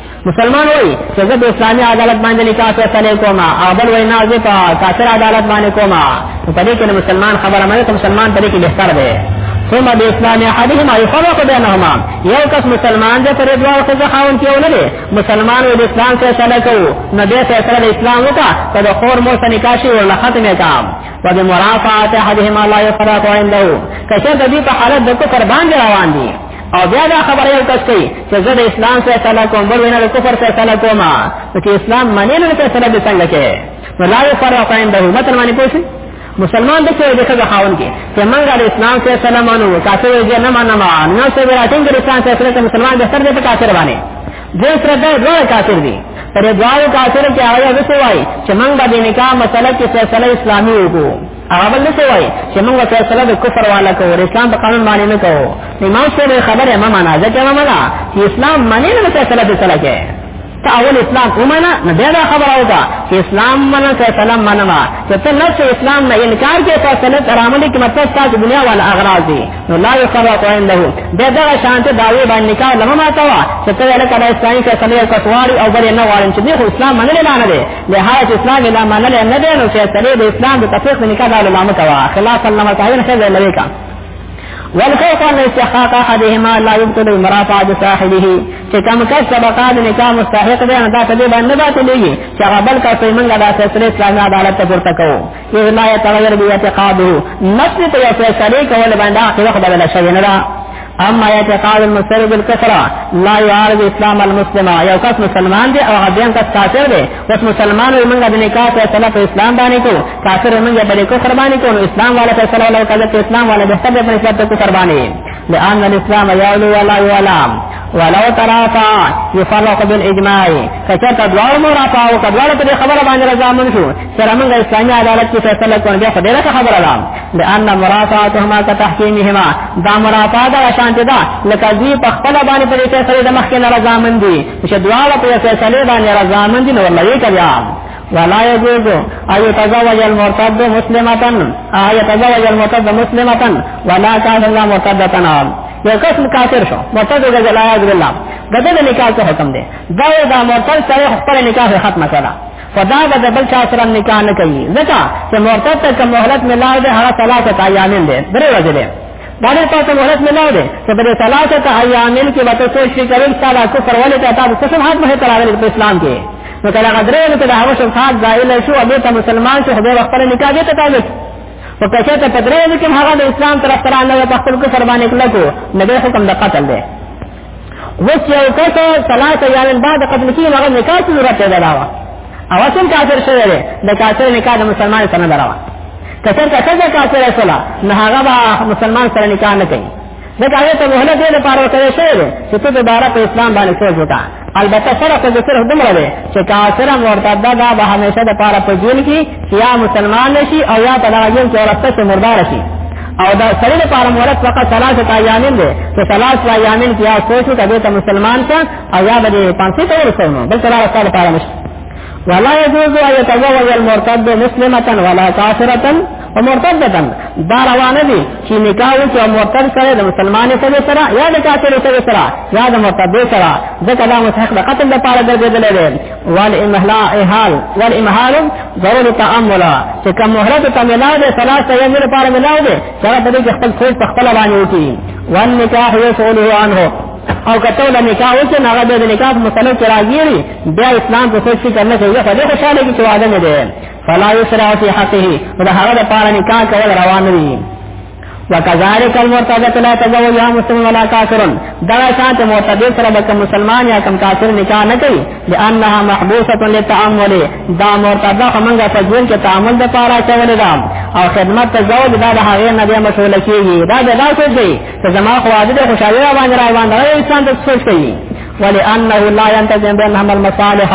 مسلمان وای چې زه د اسلامي عدالت باندې نکاح فیصله کوم او بل وای نه زه په کافر عدالت باندې کوم په دې کې مسلمان خبره مې ته مسلمان په دې کې بهتر دی ثم د اسلام احدهما يفرق بينهما یو کس مسلمان دې پر دوا او څه خاون کې ونه دي مسلمان د اسلام سره سره کو نه دې سره سره اسلام وکا ته د خور مو سره نکاح شي ولا ختم کام و بمرافعه احدهما لا يفرق عنده کشه د دې په حالت د کو قربان روان دي او بیا دا خبره یو کس کوي چې زه د اسلام فیصله کوم بل وینا د کفر فیصله کوم نو چې اسلام منې نه فیصله به څنګه کې نو لا فرق عنده متن باندې پوښي مسلمان د څه د څه خاون کې چې موږ د اسلام فیصله مانو کافر یې نه مانو نو څه به راټینګ د اسلام فیصله ته مسلمان به سر دې په کافر باندې دې سره دا دوه کافر دي پر دوه کافر کې هغه څه وایي چې موږ به د نکاح مسله کې فیصله اسلامي وکړو هغه بل څه وایي چې موږ فیصله د کفر والا کوو د اسلام په قانون باندې نه کوو امام صاحب خبره ما معنا ځکه ما معنا چې اسلام معنی نه فیصله به سره کوي ته اول اسلام ومنه نه بیا دا خبره وکړه چې اسلام منه فیصله منه ما چې ته نفس اسلام نه انکار کې فیصله ترامل کې مطلب تاسو دنیا وال اغراض دي نو لا يفرق عنده دا دا شانت داوی باندې کار لمه ما تا چې ته له کله اسلامي فیصله کوي او بل نه وایي چې اسلام منه نه نه لهغه چې اسلام یې لا منلی نه دی نو فیصلې د اسلام د تفریق د نکاح د علما مه کوه خلاف علما صاحبین ښځه یې لرې کړه والخوف ان استحقاق احدهما لا يبطل المرافعه بصاحبه چې کوم کس سبقا د نکاح مستحق دی نو دا په دې باندې باطلېږي چې هغه بل کس یې موږ د فیصلې اسلامي عدالت ته پورته کوو اذ لا يتغير باعتقاده نفس ته یو فیصله کول باندې عقیده خو بدل شوی نه ده اما اعتقاد المسلم بالکفرا لا يعارض اسلام المسلم یو کس مسلمان دی او غدیم کس کافر دی اوس مسلمان وي موږ د نکاح فیصله په اسلام باندې کو کافر موږ په کفر باندې کو اسلام والا فیصله ولا کله اسلام والا د سبب په اسلام ته کفر باندې لأن الإسلام يعلو ولا يعلم ولو تراتا يفرق بالإجماع کچرته دوار مو راپاو کدوار په خبره باندې رضا من شو سره موږ اسلامي عدالت کې فیصله کوو بیا خو ډیره خبره ده لأن مرافعتهما كتحكيمهما دا مرافعه ده شانت ده لکه دوی په خپل باندې په فیصله د مخکې رضا من دي چې دوار په فیصله باندې رضا من دي نو والله یې کړیا ولا يجوز أن يتزوج المرتد مسلمة أن يتزوج المرتد مسلمة ولا كان الله مرتدة یو کس کافر شو مرتد د جلایز بالله دغه د نکاح څه حکم دی دا د مرتد سره خپل نکاح ختمه کړه فدا به بل چا سره نکاح نه کوي ځکه چې مرتد ته کوم مهلت ملاو دی هغه ثلاثه ایامین دی درې ورځې دی دا ډېر تاسو مهلت ملاو دی چې په دې ثلاثه ایامل کې به تاسو شي کوي چې دا کفر ولې ته تاسو څه شبهات مه تراغلي په اسلام کې نو کله غدرې نو کله هغه شبهات زائل شو او ته مسلمان شو خدای خپل نکاح دې ته تاوي او کله ته پدرې دې کې هغه د اسلام طرف تر نه په خپل کفر باندې کلکو نه به حکم د قتل دی وس یو کس صلاة یالن بعد قتل کی مغه نکاح صورت ده داوا او اسن کافر شوی دی د کافر نکاح د مسلمان سره نه دراوا کثر کثر د کافر سره نه هغه با مسلمان سره نکاح نه کوي ځکه هغه ته مهلت یې لپاره ورکړی شوی دی چې ته دوباره په اسلام باندې سوچ وکړه البته سره په ذکر دومره دی چې کافر مرتد دا به همیشه د پاره په جیل کې یا مسلمان شي او یا په دغه جیل کې ورسته مردار شي او دا سړی د پاره مورک فقط ثلاثه ایامین دی چې ثلاثه ایامین کې یا سوچو کبه ته مسلمان ته او یا به پانسی ته ورسونو بل ثلاثه سال پاره مشته ولا يجوز ان يتزوج المرتد مسلمه ولا كافره ومرتده دا روانه دي چې نکاح وکړي او مرتد سره د مسلمان سره سره یا د کافر سره سره یا د مرتد سره ځکه دا مستحق د قتل لپاره ګرځیدل دی والامهال والامهال ضروري تامل چې کوم مهلت ته ملاو دي ثلاثه یوم لپاره ملاو دي سره په دې کې خپل سوچ په خپل باندې وکړي وان نکاح یسوله عنه او کته له نکاح او چې هغه د نکاح په مسله کې راګيري بیا اسلام په سوچ کې نه کوي خو دې خوشاله کې واده نه دي فلا یسرع فی حقه دا هغه د پاره نکاح کول روان دي وکذالک المرتدۃ لا تزوج یا مسلم ولا کافر دا شانت مرتد سره بک مسلمان یا کم کافر نکاح نه کوي لانها محبوسه للتعامل دا مرتد همغه فجر کې تعامل د پاره چول دا او خدمت تزوج دا د هغه نه دی مشغول کیږي دا د دا څه دی چې زما خو عادت خوشاله باندې روان دی انسان د سوچ کوي ولانه لا ينتظم بينهم المصالح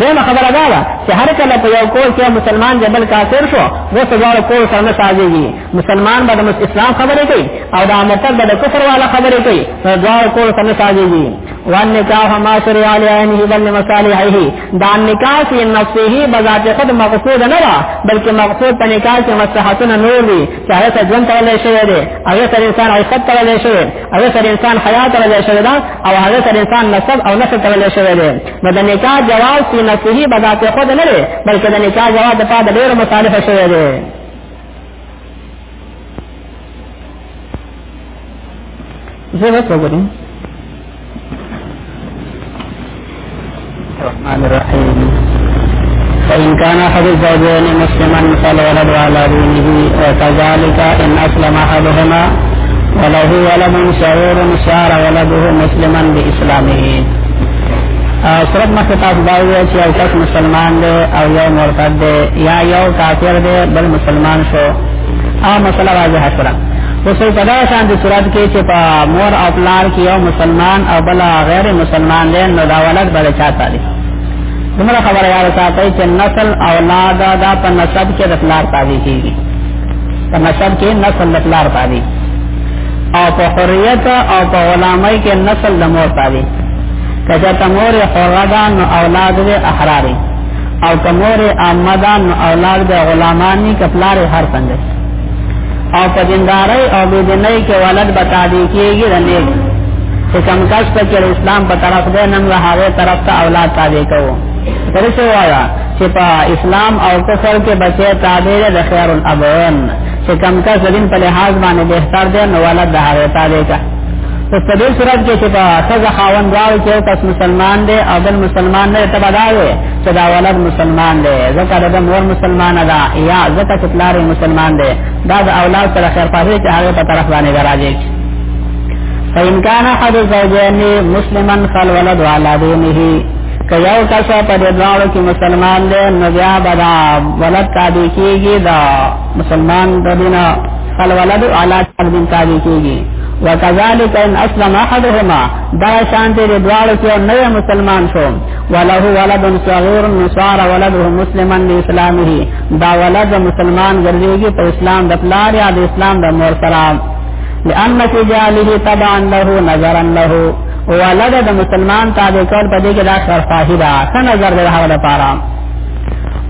دغه خبره ده چې هر کله په یو کور کې مسلمان جبل کافر شو و سزا کور سره نه سازيږي مسلمان به د اسلام خبرې کوي او دا مرتد به د کفر والا خبرې کوي نو دواړو کور سره نه سازېږي وان نکاح ما شرع علی عینه بل مصالحه دا نکاح فی نفسه بذات خود مقصود نه را بلکې مقصود په نکاح کې مصلحتونه نور دي چې هغه ته ژوند تړلی شوی دی هغه سره انسان عفت تړلی شوی هغه سره انسان حیا تړلی شوی دا او هغه سره انسان نسب او نسل تړلی شوی دی نو د نکاح جواز فی نفسه بذات خود نه دی بلکې د نکاح جواز د پاره ډېر مصالحه شوی دی زه وڅ وګورم الرحمن الرحيم فإن كان أحد الزوجين مسلما فالولد على دينه وكذلك إن أسلم أحدهما وله ولد شعور شار ولده مسلما بإسلامه او صرف مخکې تاسو دا وویل چې یو کس مسلمان دی او یو مرتد دی یا یو کافر دی بل مسلمان شو او مسله واضحه شوه اوس په دا شان د صورت کې چې په مور او پلار کې یو مسلمان او بل غیر مسلمان دی نو دا ولد بل چاته دی دمره خبره یاد ساتئ چې نسل اولاد دا په نسب کې د پلار تابع کیږي په نسب کې نسل د پلار تابع کیږي او په حریت او په غلامۍ کې نسل د مور تابع کچا تمور حردا نو اولاد دې احراري او کمور آمدان نو اولاد دې غلامانی کپلار هر څنګه او په دیندارۍ او بې دینۍ کې ولد بتا دی کېږي رنه چې کم کس په کې اسلام په طرف دې نن له هغه طرف ته اولاد تابع کوو پرې وایا چې په اسلام او کفر کې بچي تابع د خیر الابوین چې کم کا سلیم په لحاظ باندې بهتر دی نو ولادت د هغه تابع کا په سبي صورت کې چې په خزه خاون راو چې کس مسلمان دی او بل مسلمان نه ته بداوي چې دا ولادت مسلمان دی ځکه دا مور مسلمان ده یا ځکه چې پلار مسلمان دی دا د اولاد سره خیر پاتې چې هغه په طرف باندې راځي فإن كان أحد الزوجين مسلما فالولد على دينه که یو کس په دې دواړو کې مسلمان دی نو بیا به دا ولد تابع کېږي دا مسلمان د دینه فالولد على قلب تابع کیږي وكذلك ان اسلم احدهما دا شان دې دواړو کې نو مسلمان شو وله ولد صغير نصار ولده مسلما لاسلامه دا ولد مسلمان ګرځيږي په اسلام د پلار یا د اسلام د مور سره لأن في جعله تبعا له نظرا له ولد د مسلمان تابع کول په دې کې دا شرفاهي ده څه نظر ده هغه لپاره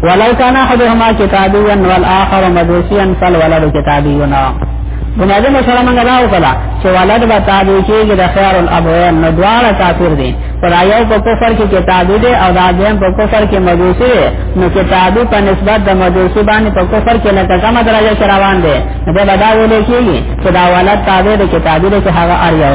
ولو كان احدهما كتابيا والاخر مجوسيا فالولد كتابي بنادم سره موږ دا وکړه چې ولد به تابع کېږي د خيار الابوين نو دواړه کافر دي پر یو په کفر کې کتابي دي او دا دیم په کفر کې مجوسي دي نو کتابي په نسبت د مجوسي باندې په کفر کې لکه کوم درجه کې روان دي نو دا دا ویل کېږي چې دا ولد تابع د کتابي دي چې هغه اړ یو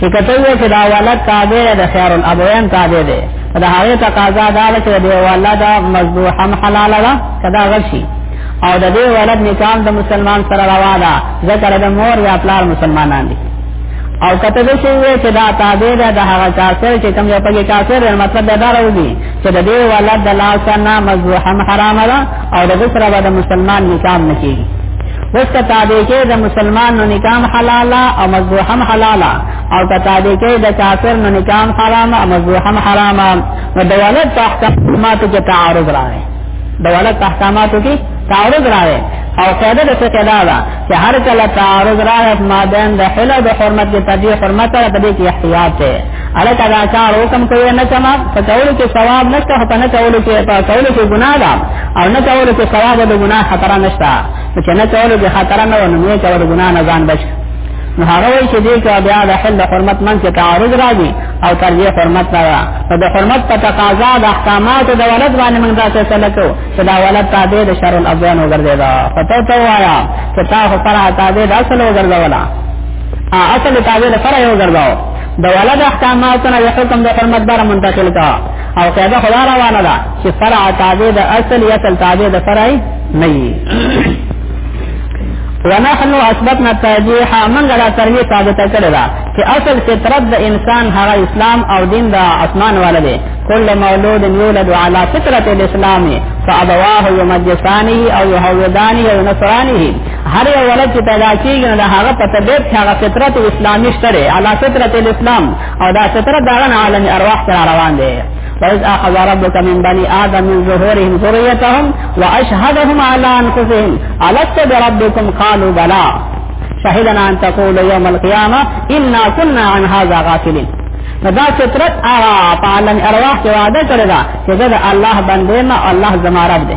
چې کته یې چې دا ولد تابع د خيار الابوین تابع دی دا هغه تقاضا دا چې د ولد مذبوح هم حلال ده کدا غشي او د دې ولد نکاح د مسلمان سره روا ده ذکر د مور یا پلار مسلمانان دي او کته دې شي چې دا تابع ده د هغه کافر چې کوم یو پګي کافر مطلب دا راوځي چې د دې ولادت د لاسه نه مزو هم حرام ده او د سره به د مسلمان نکاح نه کیږي اوس ته تابع کې د مسلمان نو نکاح حلال او مزو هم حلال او ته تابع کې د کافر نو نکاح حرام او مزو هم حرام نو د ولادت په احکاماتو کې تعارض راغی د ولادت احکاماتو کې تعارض راغی او قاعده د فقه دا ده چې هر کله تعارض راغی مابین د حلال د حرمت کې تدې حرمت سره تدې کې احتیاط دی اړه کدا کار حکم کوي نه کما په کولو کې ثواب نشته په نه کولو کې په کولو کې ګناه ده او نه کولو کې ثواب د ګناه خطر نشته چې نه کولو کې خطر نه ونه نه کولو ګناه نه ځان بچ نو هغه وایي چې دې کې بیا د حل حرمت من کې تعارض راځي او ترجیح حرمت نه ده نو د حرمت په تقاضا د احکامات د ولادت باندې موږ دا فیصله کوو چې دا ولادت تابع د شرع الابوان وګرځیدا پته ته وایا چې تاسو پر تابع د اصل وګرځولا اصل تابع د فرع وګرځاو د ولد احکاماتو نه حکم د حرمت بار منتقل کا او قاعده خدا روانه ده چې فرع تابع د اصل یا اصل تابع د فرع نه وي ونحن اثبتنا الترجيح من غلا ترجیح ثابت کړی دا چې اصل فطرت د انسان هغه اسلام او دین د اسمان والا دی کل مولود یولد علی فطرت الاسلام فابواه یمجسانه او یهودانه او نصرانه هر یو ولد چې پیدا کیږي نو هغه په طبیعت کې هغه فطرت اسلامي شته دی علی فطرت الاسلام او دا فطرت دا غن عالم ارواح سره روان دی وإذ أخذ ربك من بني آدم من ظهورهم ذريتهم وأشهدهم على أنفسهم ألست بربكم قالوا بلى شهدنا أن تقول يوم القيامة إنا كنا عن هذا غافلين نو دا فطرت هغه په عالم ارواح کې وعده کړی دا چې دا الله بندې ما الله زما رب دی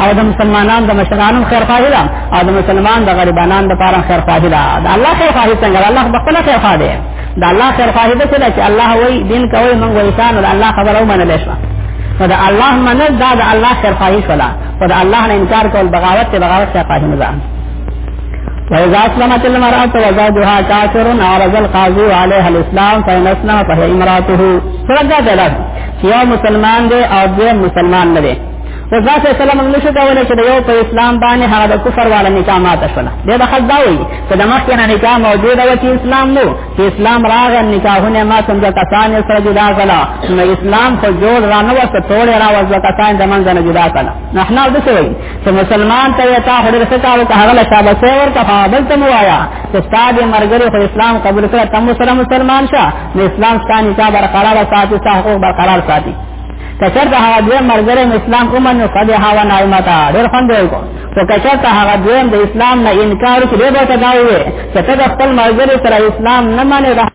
او د مسلمانان د مشرانو خیر خواهی ده او د مسلمان د غریبانان د پاره خیر خواهی ده د الله خیر خواهی څنګه الله خپل خیر خواهی ده د الله خیر خواهی ده چې الله وای دین کوي موږ وایسان د الله خبره ومنل شو نو د الله منل دا د الله خیر خواهی شولا او د الله نه انکار کول بغاوت ته بغاوت خیر خواهی نه ده وإذا أسلمت المرأة وزوجها كافر عرض القاضي عليها الإسلام فإن أسلم فهي امرأته. سورة دا چې یو مسلمان دی او دوی مسلمان نه دی نو ځا صلی الله موږ نشو کولای چې د یو په اسلام باندې هغه د کفر والا نکاح ماته شوله دا به حد دا وایي چې د مخکې نه نکاح موجوده و چې اسلام نو چې اسلام راغی نکاحونه ما څنګه کسان سره جدا کړه نو اسلام خو جوړ را نه وسه ټول را وځه کسان د منځ نه جدا کړه نو احنا د څه وایي چې مسلمان ته یې تا هډر څه کاوه که هغه شابه سه ور ته فاضل ته وایا چې ستاد مرګره خو اسلام قبول کړه تم مسلمان شه نو اسلام ستانه کا برقرار ساتي تا حقوق برقرار ساتي که چېرته هغه دویم ملګری مې اسلام ومني نو قد هوا نعمته ډېر خوند یې وکړ خو که چېرته هغه دویم د اسلام نه انکار وکړي بیا به ورته دا ووایي چې ته د خپل ملګري سره اسلام نه منې